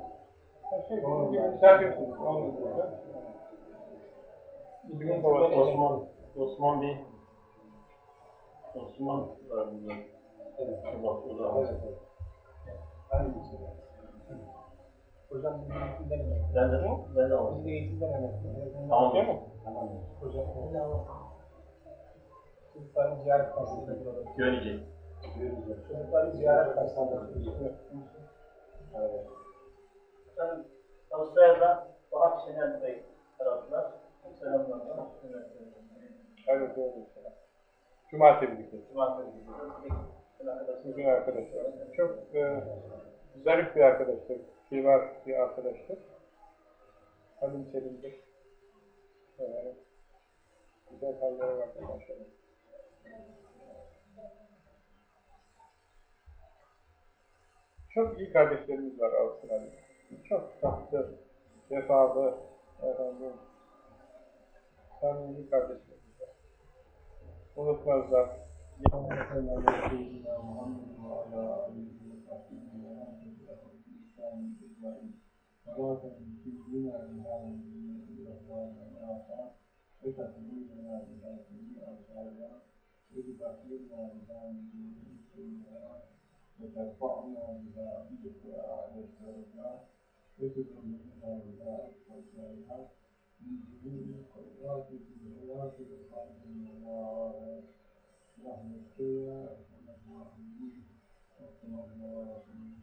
Ha, Şey, bizim gibi misafirsiniz. Onun burada. Osman, Osman Bey. Osman var burada. Evet, bak o da. Hocam bizim eğitimden emekli. Ben de, ben de var. Bizim eğitimden emekli. Tamam. Değil mi? Tamam. Hocam çocukların ziyaret karşısında burada. Görecek. Çocukların ziyaret karşısında. Evet. Efendim, Avustralya'dan Vahap Şener Bey taraflar. Selamlar. Evet, doğru. Cuma tebrikleri. Cumartesi. Arkadaşlar. Bugün arkadaşlar. Çok e, zarif bir arkadaştır. Kibar bir arkadaştır. Halim selimdir. Evet. Güzel halleri var maşallah. Çok iyi kardeşlerimiz var Avustralya'da. Çok tatlı, vefalı, efendim, samimi kardeşlerimiz var. Unutmazlar. كان إسرائيل مرة في دينا العالم من الأخوان الآخر فتكون لنا بهذه الغاية إذ بقينا بهذه السيئات وترفعنا بها إلى أعلى الدرجات وتدمرنا بها أكثر الشركات من جميع الخيرات في الحياة القادمة والآخرة نحن الخير ونحن الحمدين وصلى الله وسلم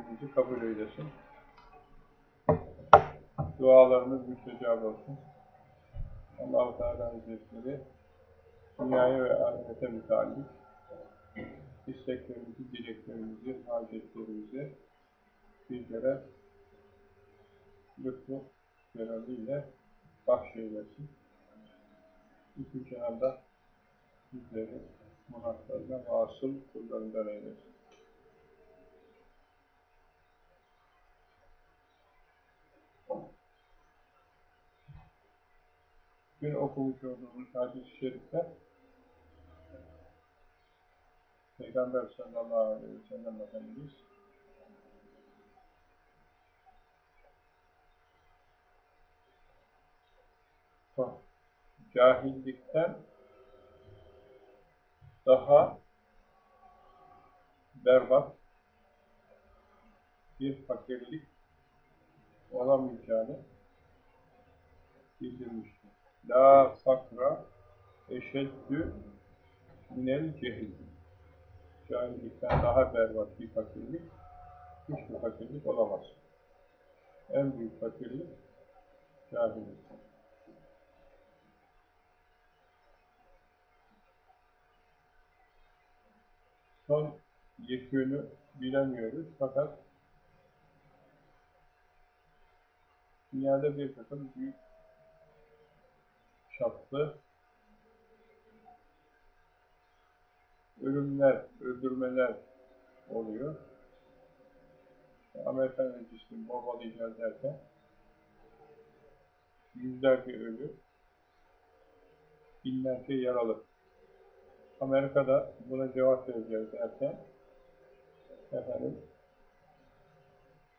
ibadetlerimizi kabul eylesin. Dualarımız müstecab olsun. Allah-u Teala Hazretleri dünyaya ve ahirete müteallik isteklerimizi, dileklerimizi, hacetlerimizi bizlere lütfu keremiyle bahşeylesin. İkinci anda bizleri muratlarına vasıl kullarından eylesin. Dün okumuş olduğumuz hadis-i şerifte Peygamber sallallahu aleyhi ve sellem Efendimiz cahillikten daha berbat bir fakirlik olamayacağını bildirmiştir. La fakra eşeddü minel cehil. Cahillikten daha berbat bir fakirlik hiçbir fakirlik olamaz. En büyük fakirlik cahillik. son yekünü bilemiyoruz fakat dünyada bir takım büyük çaplı ölümler, öldürmeler oluyor. Amerikan öncüsünü bombalayacağız derken yüzlerce ölü, binlerce yaralı. Amerika'da buna cevap vereceğiz derken efendim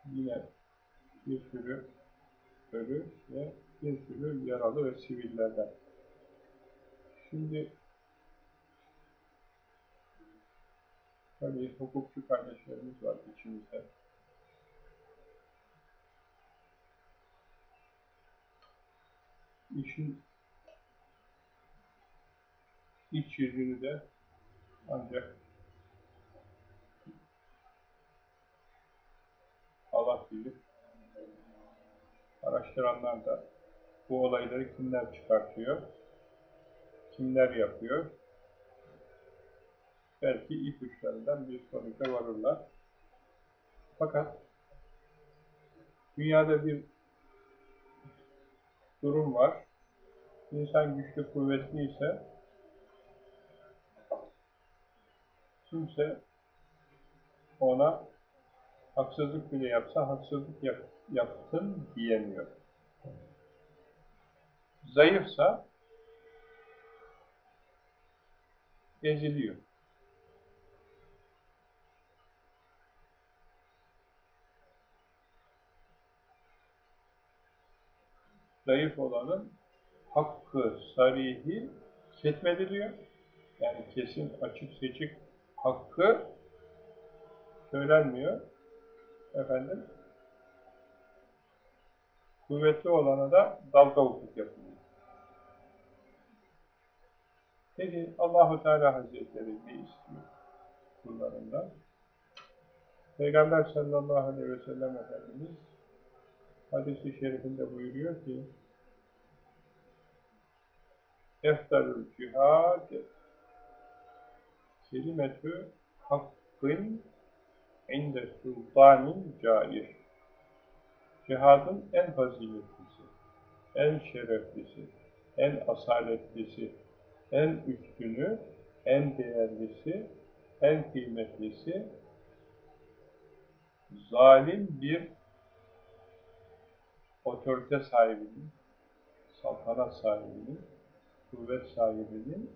yine bir sürü ölü ve bir sürü yaralı ve sivillerden. Şimdi tabii hukukçu kardeşlerimiz var içimizde. İşin iç yüzünü de ancak Allah bilir. Araştıranlar da bu olayları kimler çıkartıyor, kimler yapıyor, belki ipuçlarından bir sonuca varırlar. Fakat dünyada bir durum var. İnsan güçlü, kuvvetli ise kimse ona haksızlık bile yapsa haksızlık yap, yaptın diyemiyor zayıfsa eziliyor. Zayıf olanın hakkı, sarihi ketmediliyor. Yani kesin, açık, seçik hakkı söylenmiyor. Efendim, kuvvetli olana da dalga hukuk yapılıyor. Peki Allahu Teala Hazretleri ne istiyor kullarından? Peygamber sallallahu aleyhi ve sellem Efendimiz hadis-i şerifinde buyuruyor ki Eftalül cihad kelimetü hakkın inde sultanin cair. Cihadın en faziletlisi, en şereflisi, en asaletlisi, en üstünü, en değerlisi, en kıymetlisi zalim bir otorite sahibinin, saltanat sahibinin, kuvvet sahibinin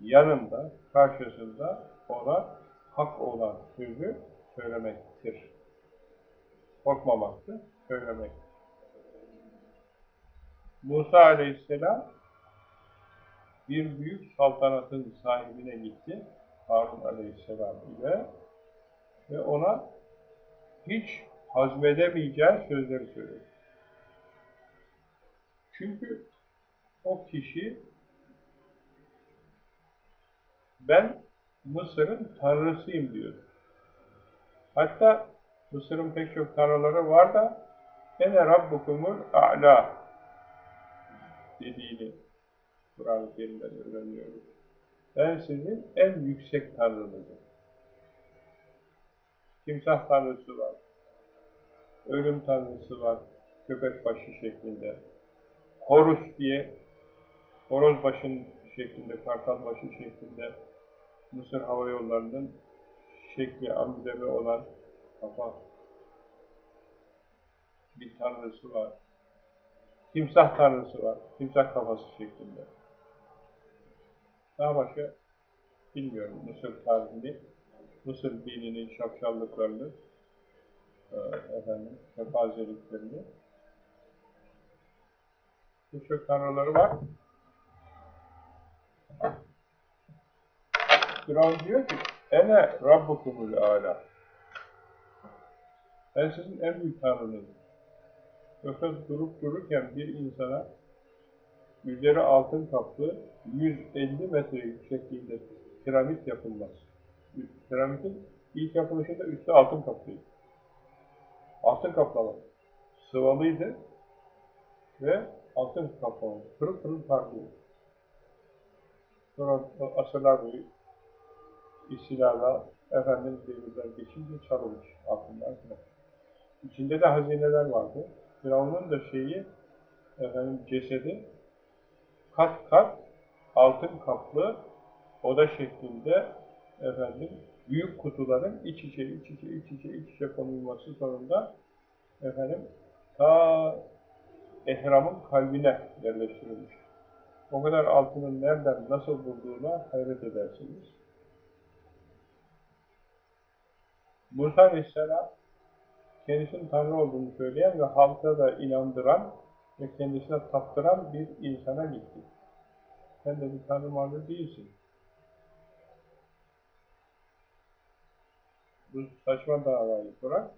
yanında, karşısında ona hak olan sözü söylemektir. Korkmamaktır, söylemek. Musa aleyhisselam bir büyük saltanatın sahibine gitti, Harun aleyhisselam ile ve ona hiç hazmedemeyeceği sözleri söyledi. Çünkü o kişi ben Mısır'ın tanrısıyım diyor. Hatta Mısır'ın pek çok tanrıları var da ene rabbukumul a'la dediğini Kur'an-ı Kerim'den öğreniyoruz. Ben sizin en yüksek tanrınızım. Timsah tanrısı var. Ölüm tanrısı var. Köpek başı şeklinde. Horus diye horoz başın şeklinde, kartal başı şeklinde Mısır Hava Yolları'nın şekli amblemi olan kafa bir tanrısı var. Timsah tanrısı var. Timsah kafası şeklinde. Daha başka bilmiyorum Mısır tarihini, Mısır dininin şapşallıklarını, e, efendim, kefazeliklerini. Birçok tanrıları var. Firavun diyor ki, Ene Rabbukumul Ala. Ben sizin en büyük tanrınızım. Yoksa durup dururken bir insana üzeri altın kaplı 150 metre yüksekliğinde piramit yapılmaz. Piramidin ilk yapılışında üstü altın kaplıydı. Altın kaplama. Sıvalıydı ve altın kaplama. Pırıl pırıl parlıyor. Sonra asırlar boyu istilalar, efendim devirler geçince çalınmış altınlar. İçinde de hazineler vardı. Firavun'un da şeyi, efendim cesedi kat kat altın kaplı oda şeklinde efendim büyük kutuların iç içe iç içe iç içe iç içe konulması sonunda efendim ta ehramın kalbine yerleştirilmiş. O kadar altının nereden nasıl bulduğuna hayret edersiniz. Musa Aleyhisselam kendisinin Tanrı olduğunu söyleyen ve halka da inandıran ve kendisine taptıran bir insana gitti. Sen de bir Tanrı varlığı değilsin. Bu saçma davayı bırak.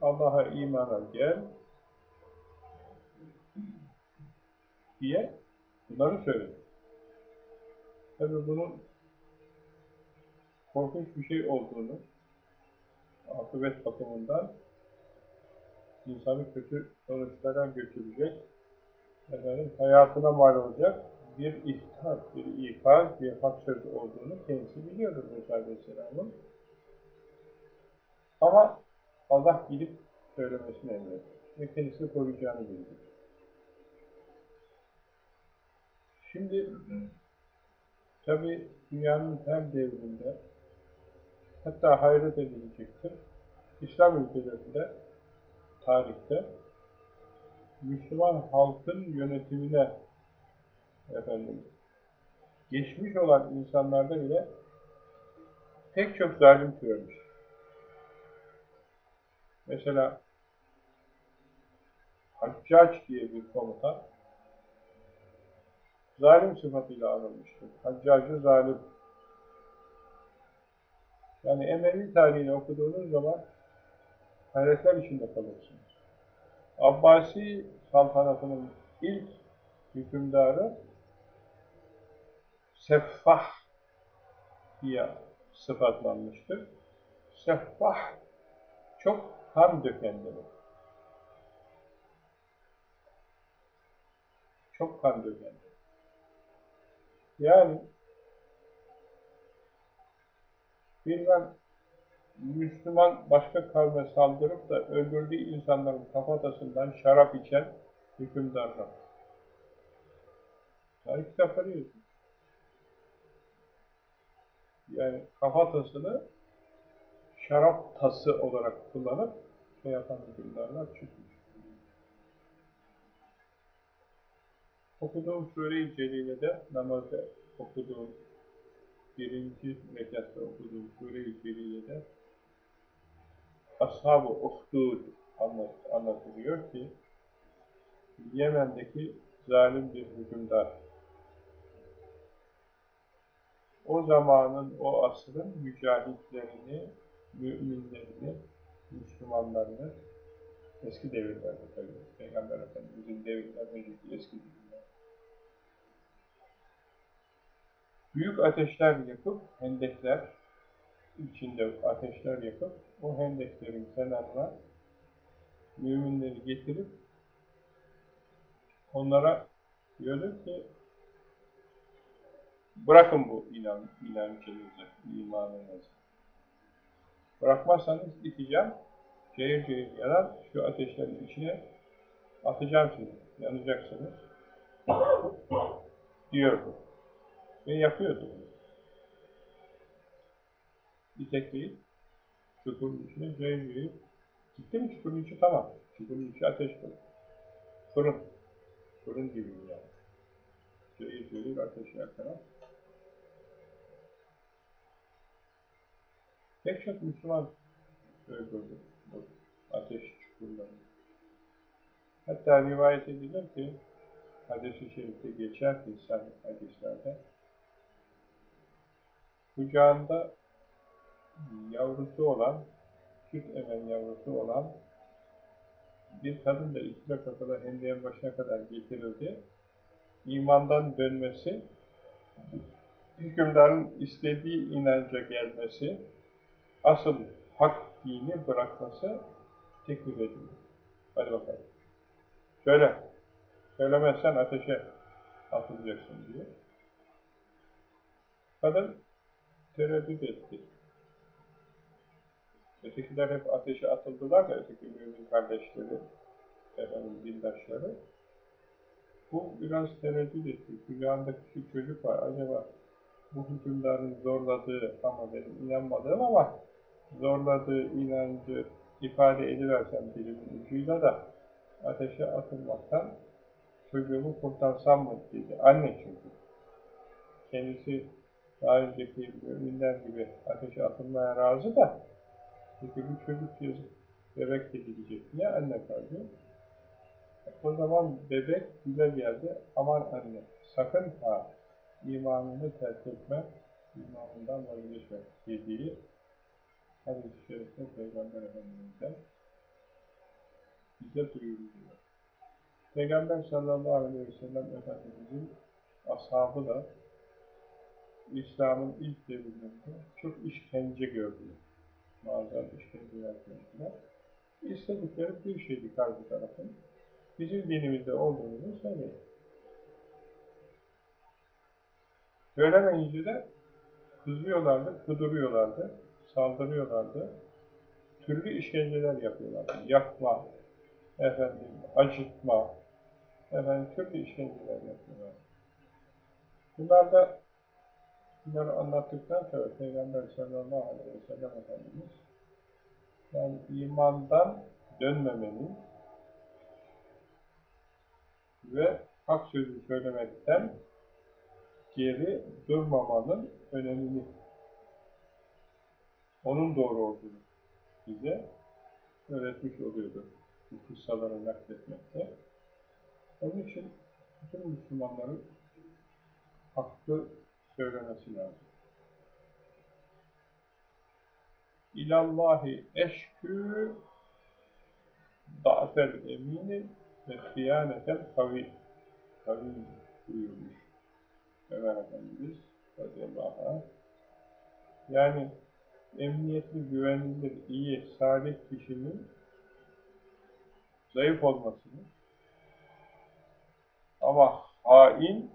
Allah'a imana gel diye bunları söyledi. Tabi bunun korkunç bir şey olduğunu akıbet bakımından insanı kötü sonuçlara götürecek, efendim, hayatına mal olacak bir ihtar, bir ikaz, bir hak sözü olduğunu kendisi biliyordur Musa Aleyhisselam'ın. Ama Allah gidip söylemesini emretti ve kendisini koruyacağını bildi. Şimdi tabi dünyanın her devrinde hatta hayret edilecektir. İslam ülkelerinde tarihte Müslüman halkın yönetimine efendim geçmiş olan insanlarda bile pek çok zalim türemiş. Mesela Haccac diye bir komutan zalim sıfatıyla anılmıştır. Haccacı zalim. Yani Emevi tarihini okuduğunuz zaman hayretler içinde kalırsınız. Abbasi saltanatının ilk hükümdarı Seffah diye sıfatlanmıştır. Seffah çok kan döken demek. Çok kan döken. Yani bilmem Müslüman başka kavme saldırıp da öldürdüğü insanların kafatasından şarap içen hükümdarlar. Tarih kitapları yazıyor. Yani kafatasını şarap tası olarak kullanıp şey yapan hükümdarlar çıkmış. Okuduğum Sure-i Celile'de namazda okuduğum birinci rekatta okuduğum Sure-i Celile'de Ashab-ı Uhdud anlat, anlatılıyor ki Yemen'deki zalim bir hükümdar o zamanın, o asrın mücahitlerini, müminlerini, Müslümanlarını eski devirlerde tabii, Peygamber Efendimiz'in devirler önceki eski devirler. Büyük ateşler yakıp, hendekler içinde ateşler yakıp, o hendeklerin kenarına müminleri getirip onlara diyordu ki bırakın bu inan, inancınızı, imanınızı. Bırakmazsanız iteceğim, cehir cehir yanar, şu ateşlerin içine atacağım sizi, yanacaksınız diyordu. Ve yapıyordu. İtekleyip çukurun içine cehir cehir gitti mi çukurun içi tamam. Çukurun içi ateş koy. Fırın. Fırın gibi yani. Cehir cehir ateş yakarak. Pek çok Müslüman öldürdü bu ateş çukurlarını. Hatta rivayet edilir ki, hadis-i şerifte geçer ki sahih hadislerde, kucağında yavrusu olan, süt emen yavrusu olan bir kadın da iki dakikada hendeğin başına kadar getirildi. İmandan dönmesi, hükümdarın istediği inanca gelmesi, asıl hak dini bırakması teklif ediliyor. Hadi bakalım. Söyle. Söylemezsen ateşe atılacaksın diye. Kadın tereddüt etti. Ötekiler hep ateşe atıldılar da öteki mümin kardeşleri, efendim dindaşları. Bu biraz tereddüt etti. Kucağında küçük çocuk var. Acaba bu hükümdarın zorladığı ama benim inanmadığım ama zorladığı inancı ifade ediversem dilimin ucuyla da ateşe atılmaktan çocuğumu kurtarsam mı dedi. Anne çünkü. Kendisi daha önceki müminler gibi ateşe atılmaya razı da çünkü bu çocuk yazık bebek de gidecek diye anne kaldı. O zaman bebek dile geldi. Aman anne sakın ha imanını terk etme, imanından vazgeçme dediği hadis-i şerifte Peygamber Efendimiz'den bize duyuruluyor. Peygamber sallallahu aleyhi ve sellem Efendimiz'in ashabı da İslam'ın ilk devirlerinde çok işkence gördüler. Bazen işkenceler gördüler. İstedikleri bir şeydi karşı tarafın. Bizim dinimizde olduğunu söyleyin. Söylemeyince de kızıyorlardı, kuduruyorlardı, saldırıyorlardı. Türlü işkenceler yapıyorlardı. Yakma, efendim, acıtma, efendim, türlü işkenceler yapıyorlardı. Bunlar da bunları anlattıktan sonra Peygamber sallallahu aleyhi ve sellem Efendimiz yani imandan dönmemenin ve hak sözü söylemekten geri durmamanın önemini, onun doğru olduğunu bize öğretmiş oluyordu. bu kıssaları nakletmekte. Onun için bütün Müslümanların hakkı söylemesi lazım. İlallahi eşkü da'fel emini ve hıyanetel kavi kavi buyurmuş. Ömer Efendimiz radıyallahu anh. Yani emniyetli, güvenilir, iyi, salih kişinin zayıf olmasını ama hain,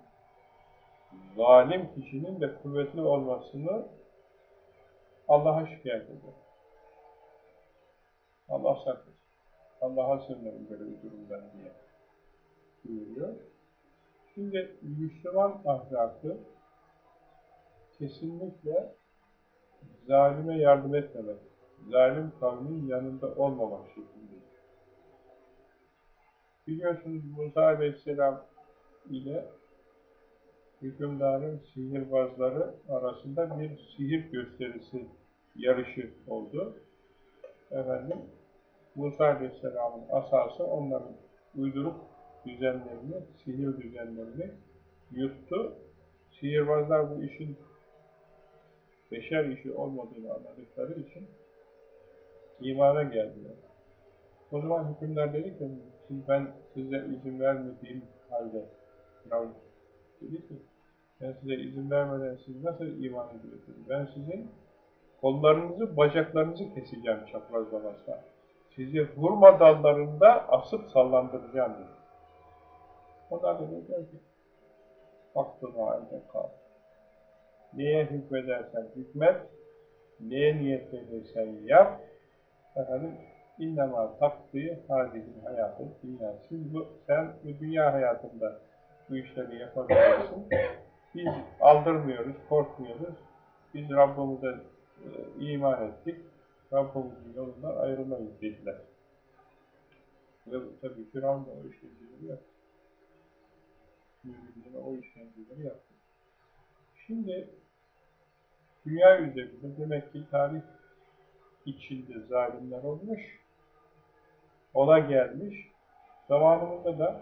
zalim kişinin de kuvvetli olmasını Allah'a şikayet eder. Allah saklasın. Allah'a sığınırım böyle bir durumdan diye buyuruyor. Şimdi Müslüman ahlakı kesinlikle zalime yardım etmemek, zalim kavmin yanında olmamak şeklindedir. Biliyorsunuz Musa Aleyhisselam ile hükümdarın sihirbazları arasında bir sihir gösterisi yarışı oldu. Efendim, Musa Aleyhisselam'ın asası onların uydurup düzenlerini, sihir düzenlerini yuttu. Sihirbazlar bu işin beşer işi olmadığını anladıkları için imana geldiler. O zaman hükümler dedi ki, siz ben size izin vermediğim halde dedi ki, ben size izin vermeden siz nasıl iman ediyorsunuz? Ben sizin kollarınızı, bacaklarınızı keseceğim çaprazlamasla. Sizi hurma dallarında asıp sallandıracağım dedi. Onlar da dediler ki, aklına halde kal. Neye hükmedersen hükmet, neye niyetlenirsen yap, efendim, innema takdiği hadihin hayatı dünya. Siz bu, sen bu dünya hayatında bu işleri yapabilirsin. Biz aldırmıyoruz, korkmuyoruz. Biz Rabbimize e, iman ettik. Rabbimizin yolundan ayrılmayız dediler. Ve tabii Firavun da o işkenceleri yaptı. Müminlere o işkenceleri yaptı. Şimdi dünya üzerinde demek ki tarih içinde zalimler olmuş, ola gelmiş, zamanımızda da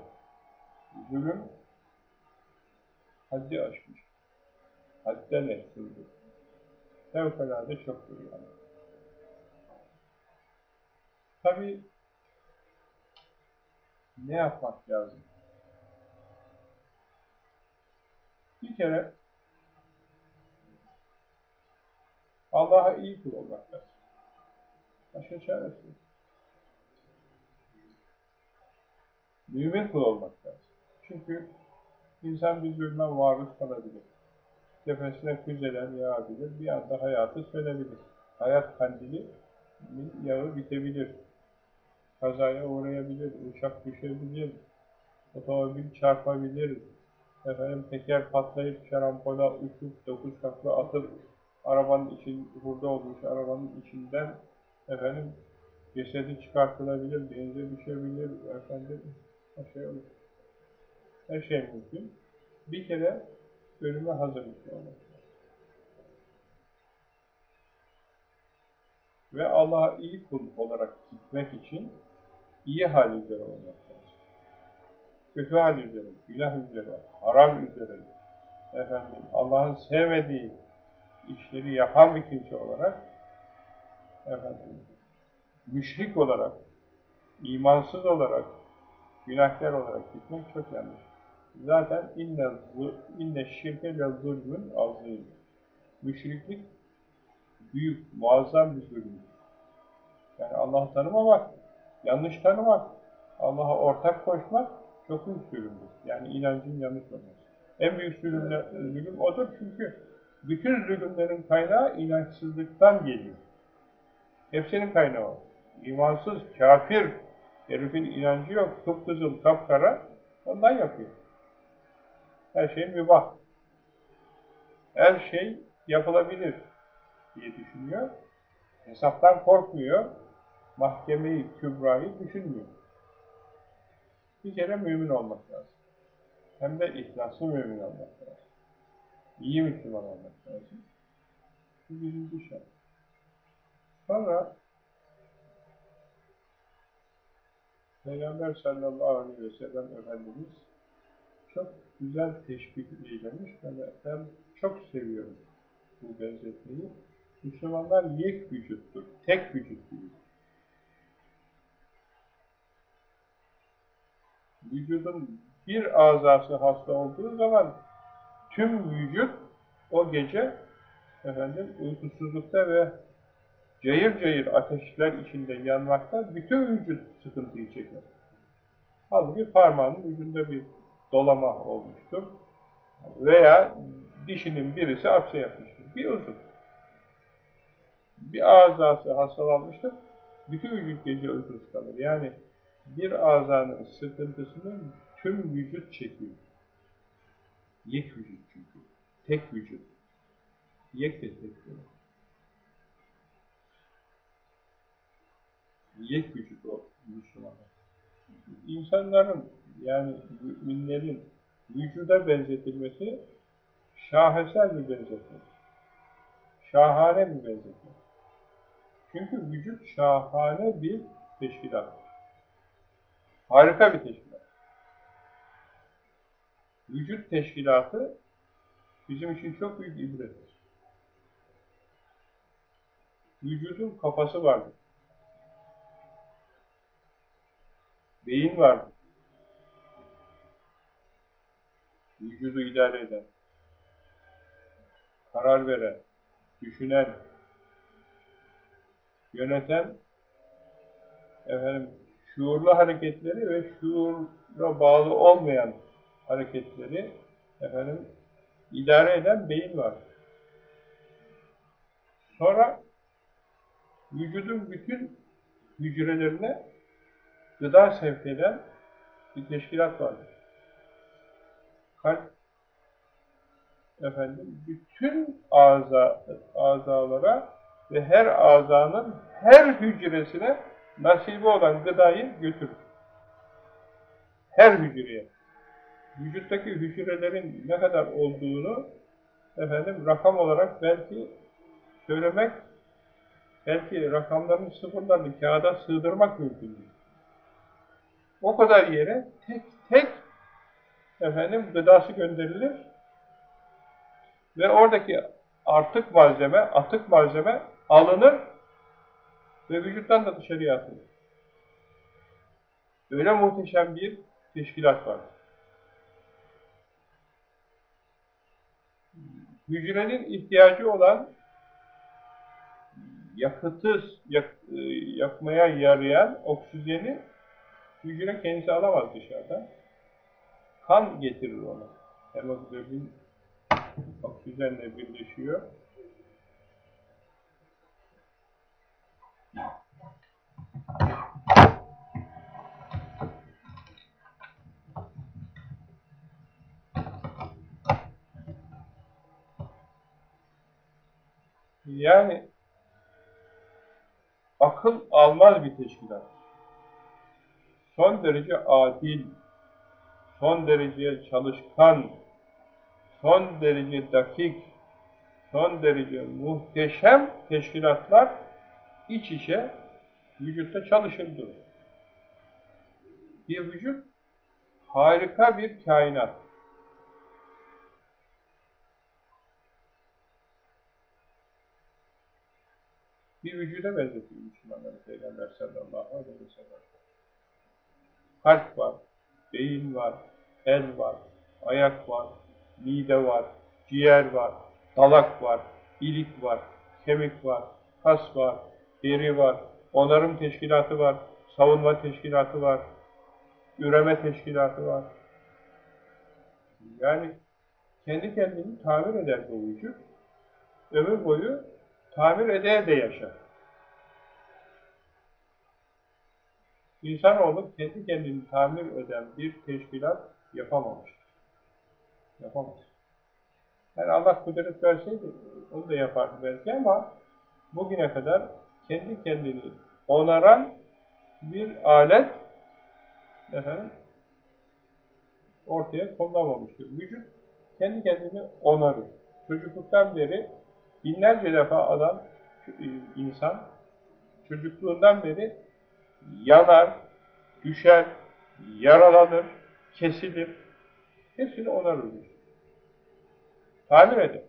zulüm haddi aşmış. Hadden eksildi. Fevkalade çoktur yani. Tabi ne yapmak lazım? Bir kere Allah'a iyi kul olmak lazım. Başka çaresi yok. Mümin kul olmak lazım. Çünkü insan bir zulme maruz kalabilir. Tepesine füzeler yağabilir, bir anda hayatı sönebilir. Hayat kandili yağı bitebilir. Kazaya uğrayabilir, uçak düşebilir, otomobil çarpabilir, efendim teker patlayıp şarampola uçup dokuz takla atıp arabanın için hurda olmuş arabanın içinden efendim cesedi çıkartılabilir, denize düşebilir, efendim şey olur. Her şey mümkün. Bir kere ölüme hazırlıklı olmak Ve Allah'a iyi kul olarak gitmek için iyi hal üzere olmak lazım. Kötü hal üzere, günah üzere, haram üzere, efendim Allah'ın sevmediği işleri yapan bir kimse olarak efendim müşrik olarak, imansız olarak, günahkar olarak gitmek çok yanlış. Zaten inne, inne şirke le zulmün azim. Müşriklik büyük, muazzam bir zulüm. Yani Allah'ı tanımamak, yanlış tanımak, Allah'a ortak koşmak çok büyük zulümdür. Yani inancın yanlış olması. En büyük zulümler, zulüm odur çünkü bütün zulümlerin kaynağı inançsızlıktan geliyor. Hepsinin kaynağı o. İmansız, kafir, herifin inancı yok, kıpkızıl, kapkara, ondan yapıyor. Her şey mübah. Her şey yapılabilir diye düşünüyor. Hesaptan korkmuyor. Mahkemeyi, kübrayı düşünmüyor. Bir kere mümin olmak lazım. Hem de ihlaslı mümin olmak lazım. İyi Müslüman olmak lazım. Bu birinci şart. Sonra Peygamber sallallahu aleyhi ve sellem Efendimiz çok güzel teşbih eylemiş. Ben, ben çok seviyorum bu benzetmeyi. Müslümanlar yek vücuttur, tek vücut değil. Vücudun bir azası hasta olduğu zaman tüm vücut o gece efendim uykusuzlukta ve cayır cayır ateşler içinde yanmakta bütün vücut sıkıntıyı çeker. Halbuki parmağının ucunda bir dolama olmuştur. Veya dişinin birisi aksa yapmıştır. Bir uzun. Bir azası hastalanmıştır. Bütün vücut gece uykusuz kalır. Yani bir azanın sıkıntısını tüm vücut çekiyor. Yek vücut çünkü. Tek vücut. Yek de tek vücut. Yek vücut o Müslümanlar. İnsanların yani müminlerin vücuda benzetilmesi şaheser bir benzetme. Şahane bir benzetme. Çünkü vücut şahane bir teşkilat. Harika bir teşkilat. Vücut teşkilatı bizim için çok büyük ibrettir. Vücudun kafası vardır. Beyin vardır. Vücudu idare eden, karar veren, düşünen, yöneten, efendim, şuurlu hareketleri ve şuura bağlı olmayan hareketleri efendim idare eden beyin var. Sonra vücudun bütün hücrelerine gıda sevk eden bir teşkilat vardır. Kalp efendim bütün aza, azalara ve her azanın her hücresine nasibi olan gıdayı götürür. Her hücreye. Vücuttaki hücrelerin ne kadar olduğunu efendim rakam olarak belki söylemek, belki rakamların sıfırlarını kağıda sığdırmak mümkün değil. O kadar yere tek tek efendim gıdası gönderilir ve oradaki artık malzeme, atık malzeme alınır ve vücuttan da dışarıya atılır. Öyle muhteşem bir teşkilat var. Hücrenin ihtiyacı olan yakıtı yak, e, yakmaya yarayan oksijeni hücre kendisi alamaz dışarıdan. Kan getirir ona. Hemoglobin oksijenle birleşiyor. Yani akıl almaz bir teşkilat. Son derece adil, son derece çalışkan, son derece dakik, son derece muhteşem teşkilatlar iç içe vücutta çalışır. Bir vücut harika bir kainat. Bir vücuda benzetiyor Müslümanları Peygamber sallallahu aleyhi ve sellem. Kalp var, beyin var, el var, ayak var, mide var, ciğer var, dalak var, ilik var, kemik var, kas var, deri var, onarım teşkilatı var, savunma teşkilatı var, üreme teşkilatı var. Yani kendi kendini tamir eder bu vücut. Ömür boyu tamir eder de yaşar. İnsanoğlu kendi kendini tamir eden bir teşkilat yapamamıştır. Yapamaz. Yani Allah kudret verseydi onu da yapardı belki ama bugüne kadar kendi kendini onaran bir alet efendim ortaya konulamamıştır. Vücut kendi kendini onarır. Çocukluktan beri binlerce defa adam, insan çocukluğundan beri yanar, düşer, yaralanır, kesilir. Hepsini onarır. Tamir eder.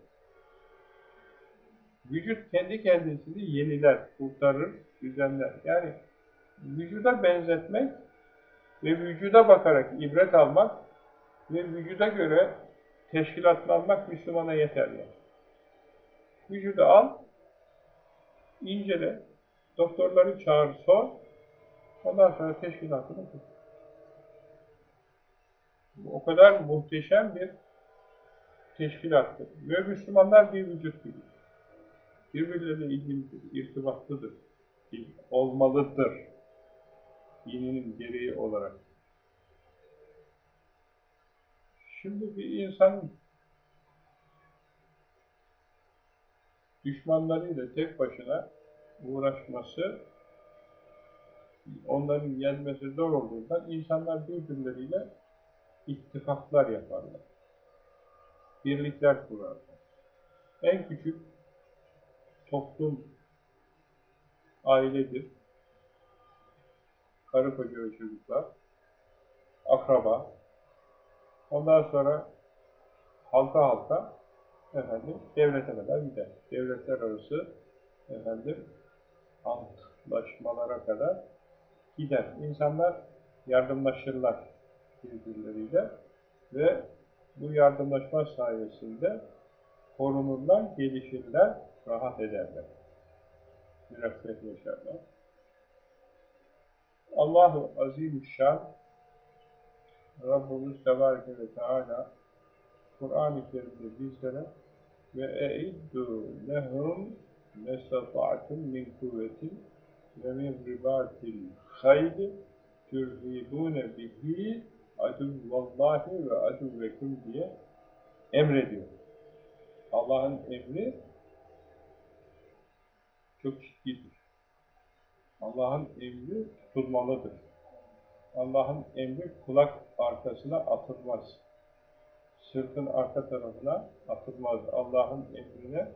Vücut kendi kendisini yeniler, kurtarır, düzenler. Yani vücuda benzetmek ve vücuda bakarak ibret almak ve vücuda göre teşkilatlanmak Müslümana yeterli. Vücudu al, incele, doktorları çağır, sor, ondan sonra teşkilatını. Bu o kadar muhteşem bir teşkilattır. Ve Müslümanlar bir vücut gibi. Birbirleriyle ilgilidir, irtibatlıdır, olmalıdır. Dininin gereği olarak. Şimdi bir insan düşmanlarıyla tek başına uğraşması, onların yenmesi zor olduğundan insanlar birbirleriyle ittifaklar yaparlar. Birlikler kurarlar. En küçük toplum ailedir. Karı koca ve çocuklar, akraba, ondan sonra halka halka efendim devlete kadar gider. Devletler arası efendim antlaşmalara kadar gider. İnsanlar yardımlaşırlar birbirleriyle ve bu yardımlaşma sayesinde korunurlar, gelişirler, rahat ederler. Müreffeh yaşarlar. Allahu Azimüşşan Rabbimiz Tebareke ve Teala Kur'an-ı Kerim'de bizlere ve e'iddu lehum mestata'tum min kuvvetin ve min ribatil haydi türhibune bihi aduvallahi ve aduvvekum diye emrediyor. Allah'ın emri çok ciddidir. Allah'ın emri tutulmalıdır. Allah'ın emri kulak arkasına atılmaz. Sırtın arka tarafına atılmaz. Allah'ın emrine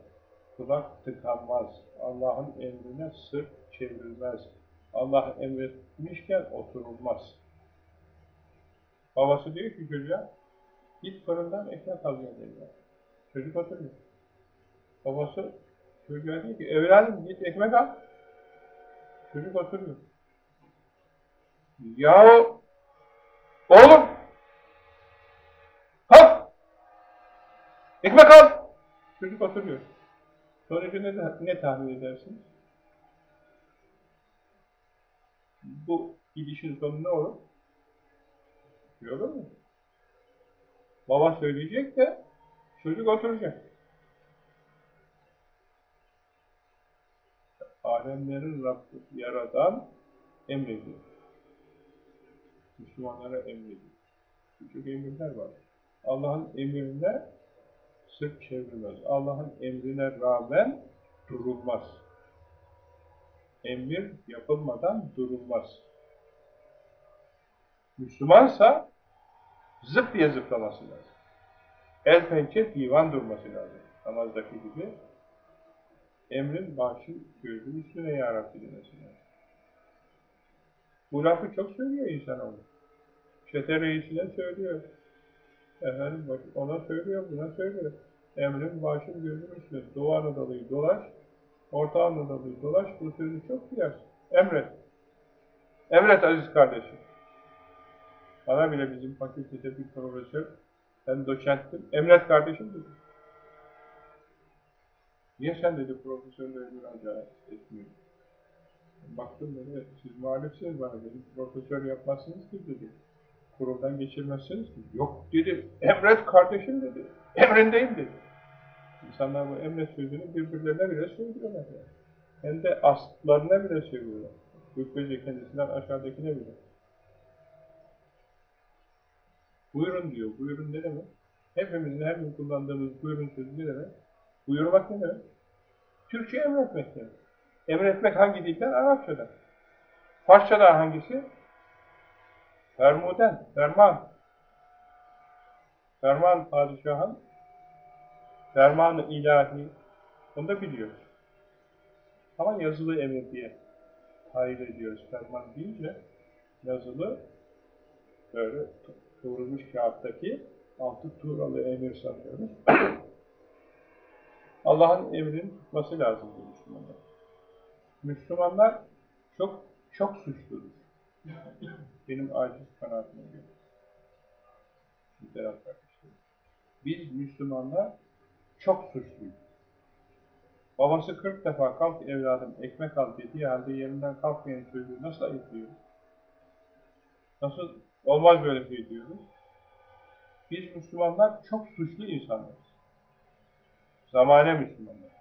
kulak tıkanmaz. Allah'ın emrine sırt çevrilmez. Allah emretmişken oturulmaz. Babası diyor ki çocuğa, git fırından ekmek al diyor. Çocuk oturuyor. Babası çocuğa diyor ki, evladım git ekmek al. Çocuk oturuyor. Yahu oğlum kalk ekmek al. Çocuk oturuyor. Sonucu ne, ne tahmin edersin? Bu gidişin sonu ne olur? Şey olur mu? Baba söyleyecek de çocuk oturacak. Alemlerin Rabbi yaradan emrediyor. Müslümanlara emrediyor. Küçük emirler var. Allah'ın emrine sırt çevrilmez. Allah'ın emrine rağmen durulmaz. Emir yapılmadan durulmaz. Müslümansa zıp diye zıplaması lazım. El pençe divan durması lazım. Namazdaki gibi. Emrin başı gözü üstüne yarabbi demesi lazım. Bu lafı çok söylüyor insanoğlu. Çete reisine söylüyor. Efendim ona söylüyor, buna söylüyor. Emrin başın gözün üstüne. Doğu Anadolu'yu dolaş, Orta Anadolu'yu dolaş, bu sözü çok duyarsın. Emret. Emret aziz kardeşim. Bana bile bizim fakültede bir profesör, ben doçenttim, emret kardeşim dedi. Niye sen dedi profesörlere müracaat etmiyorsun? Baktım dedi, siz muhalifsiniz bana dedi, profesör yapmazsınız ki dedi. Kuruldan geçirmezsiniz ki. Yok dedi, emret kardeşim dedi, emrindeyim dedi. İnsanlar bu emret sözünü birbirlerine bile söylüyorlar yani. Hem de astlarına bile söylüyorlar. Gökbece kendisinden aşağıdakine bile. Buyurun diyor. Buyurun ne demek? Hepimizin her gün kullandığımız buyurun sözü ne demek? Buyurmak ne demek? Türkçe emretmek demek. Emretmek hangi dilden? Arapçadan. Farsçadan hangisi? Fermuden, ferman. Ferman padişahın, ferman-ı ilahi. Onu da biliyoruz. Ama yazılı emir diye hayır ediyoruz ferman deyince yazılı böyle kıvrılmış kağıttaki altı tuğralı emir sanıyoruz. Allah'ın emrini tutması lazım Müslümanlar. Müslümanlar çok çok suçludur. Benim aciz kanaatime göre. Biz Müslümanlar çok suçluyuz. Babası 40 defa kalk evladım ekmek al dediği halde yerinden kalkmayan çocuğu nasıl ayıplıyor? Nasıl olmaz böyle şey diyoruz? Biz Müslümanlar çok suçlu insanlarız. Zamane Müslümanlar.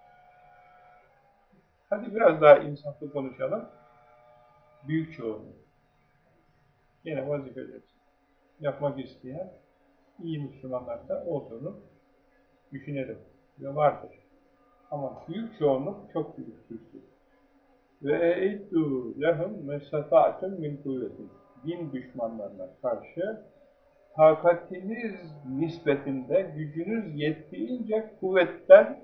Hadi biraz daha insaflı konuşalım. Büyük çoğunluk. Yine vazifeleri yapmak isteyen iyi Müslümanlar da olduğunu düşünelim. Ve vardır. Ama büyük çoğunluk çok büyük suçlu. Ve eiddu lehum mestata'tum min kuvvetin. Din düşmanlarına karşı takatiniz nispetinde gücünüz yettiğince kuvvetten,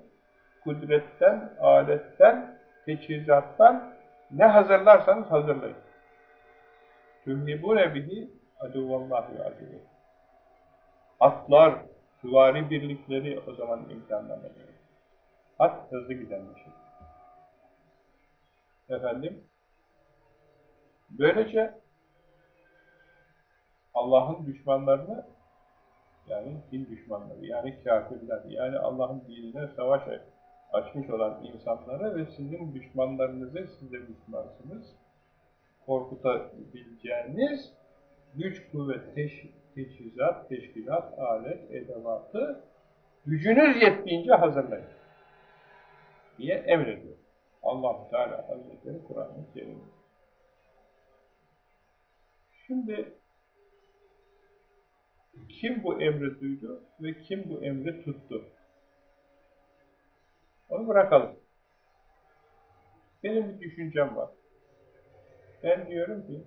kudretten, aletten, teçhizattan ne hazırlarsanız hazırlayın. Tühibune bihi aduvallahi aduvu. Atlar, süvari birlikleri o zaman imkanlanıyor. At hızlı giden bir şey. Efendim, böylece Allah'ın düşmanlarını yani din düşmanları, yani kafirler, yani Allah'ın dinine savaş açmış olan insanları ve sizin düşmanlarınızı, siz de Müslümansınız, korkutabileceğiniz güç, kuvvet, teş, teçhizat, teşkilat, alet, edevatı gücünüz yettiğince hazırlayın diye emrediyor. allah Teala Hazretleri Kur'an-ı Kerim. Şimdi kim bu emri duydu ve kim bu emri tuttu? Onu bırakalım. Benim bir düşüncem var. Ben diyorum ki,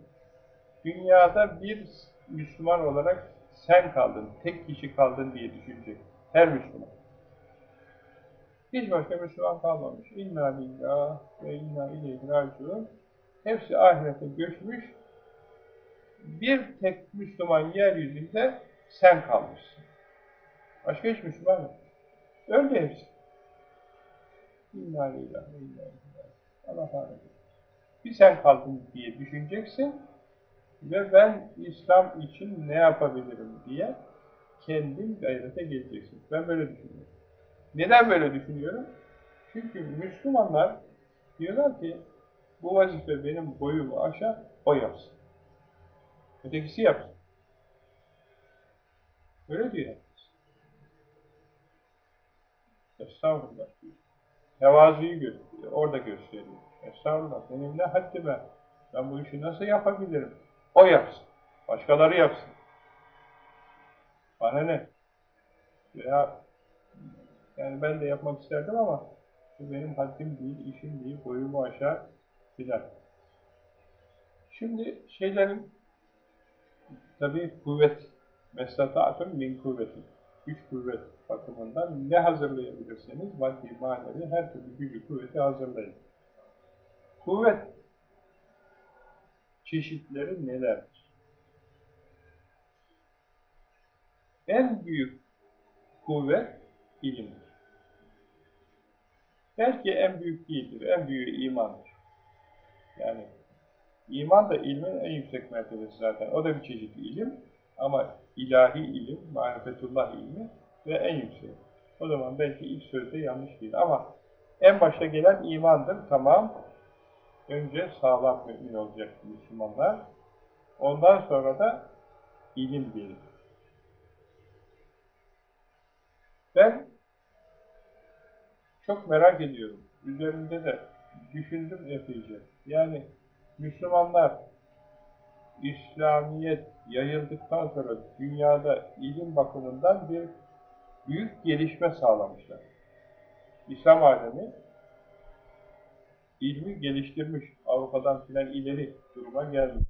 dünyada bir Müslüman olarak sen kaldın, tek kişi kaldın diye düşünecek. Her Müslüman. Hiç başka Müslüman kalmamış. İnna lillah ve inna ileyhi raciun. Hepsi ahirete göçmüş. Bir tek Müslüman yeryüzünde sen kalmışsın. Başka hiç Müslüman yok. Öldü hepsi. İnna lillah ve inna ileyhi Allah rahmet Bir sen kaldın diye düşüneceksin ve ben İslam için ne yapabilirim diye kendin gayrete geleceksin. Ben böyle düşünüyorum. Neden böyle düşünüyorum? Çünkü Müslümanlar diyorlar ki bu vazife benim boyumu aşar, o yapsın. Ötekisi yapsın. Öyle diyor. Estağfurullah diyor. Tevazuyu gösteriyor, orada gösteriyor. Estağfurullah, benim ne haddime, ben bu işi nasıl yapabilirim? O yapsın, başkaları yapsın. Bana ne? Veya yani ben de yapmak isterdim ama bu benim haddim değil, işim değil, boyumu aşağı filan. Şimdi şeylerin tabii kuvvet, mestata'atun min kuvvetin, güç kuvvet bakımından ne hazırlayabilirseniz maddi manevi her türlü gücü kuvveti hazırlayın. Kuvvet çeşitleri nelerdir? En büyük kuvvet ilimdir. Belki en büyük değildir, en büyüğü imandır. Yani iman da ilmin en yüksek mertebesi zaten. O da bir çeşit ilim ama ilahi ilim, marifetullah ilmi ve en yüksek. O zaman belki ilk sözde yanlış değil ama en başta gelen imandır, tamam. Önce sağlam mümin olacak Müslümanlar. Ondan sonra da ilim gelir. Ben çok merak ediyorum. Üzerinde de düşündüm epeyce. Yani Müslümanlar İslamiyet yayıldıktan sonra dünyada ilim bakımından bir büyük gelişme sağlamışlar. İslam alemi ilmi geliştirmiş. Avrupa'dan filan ileri duruma gelmiş.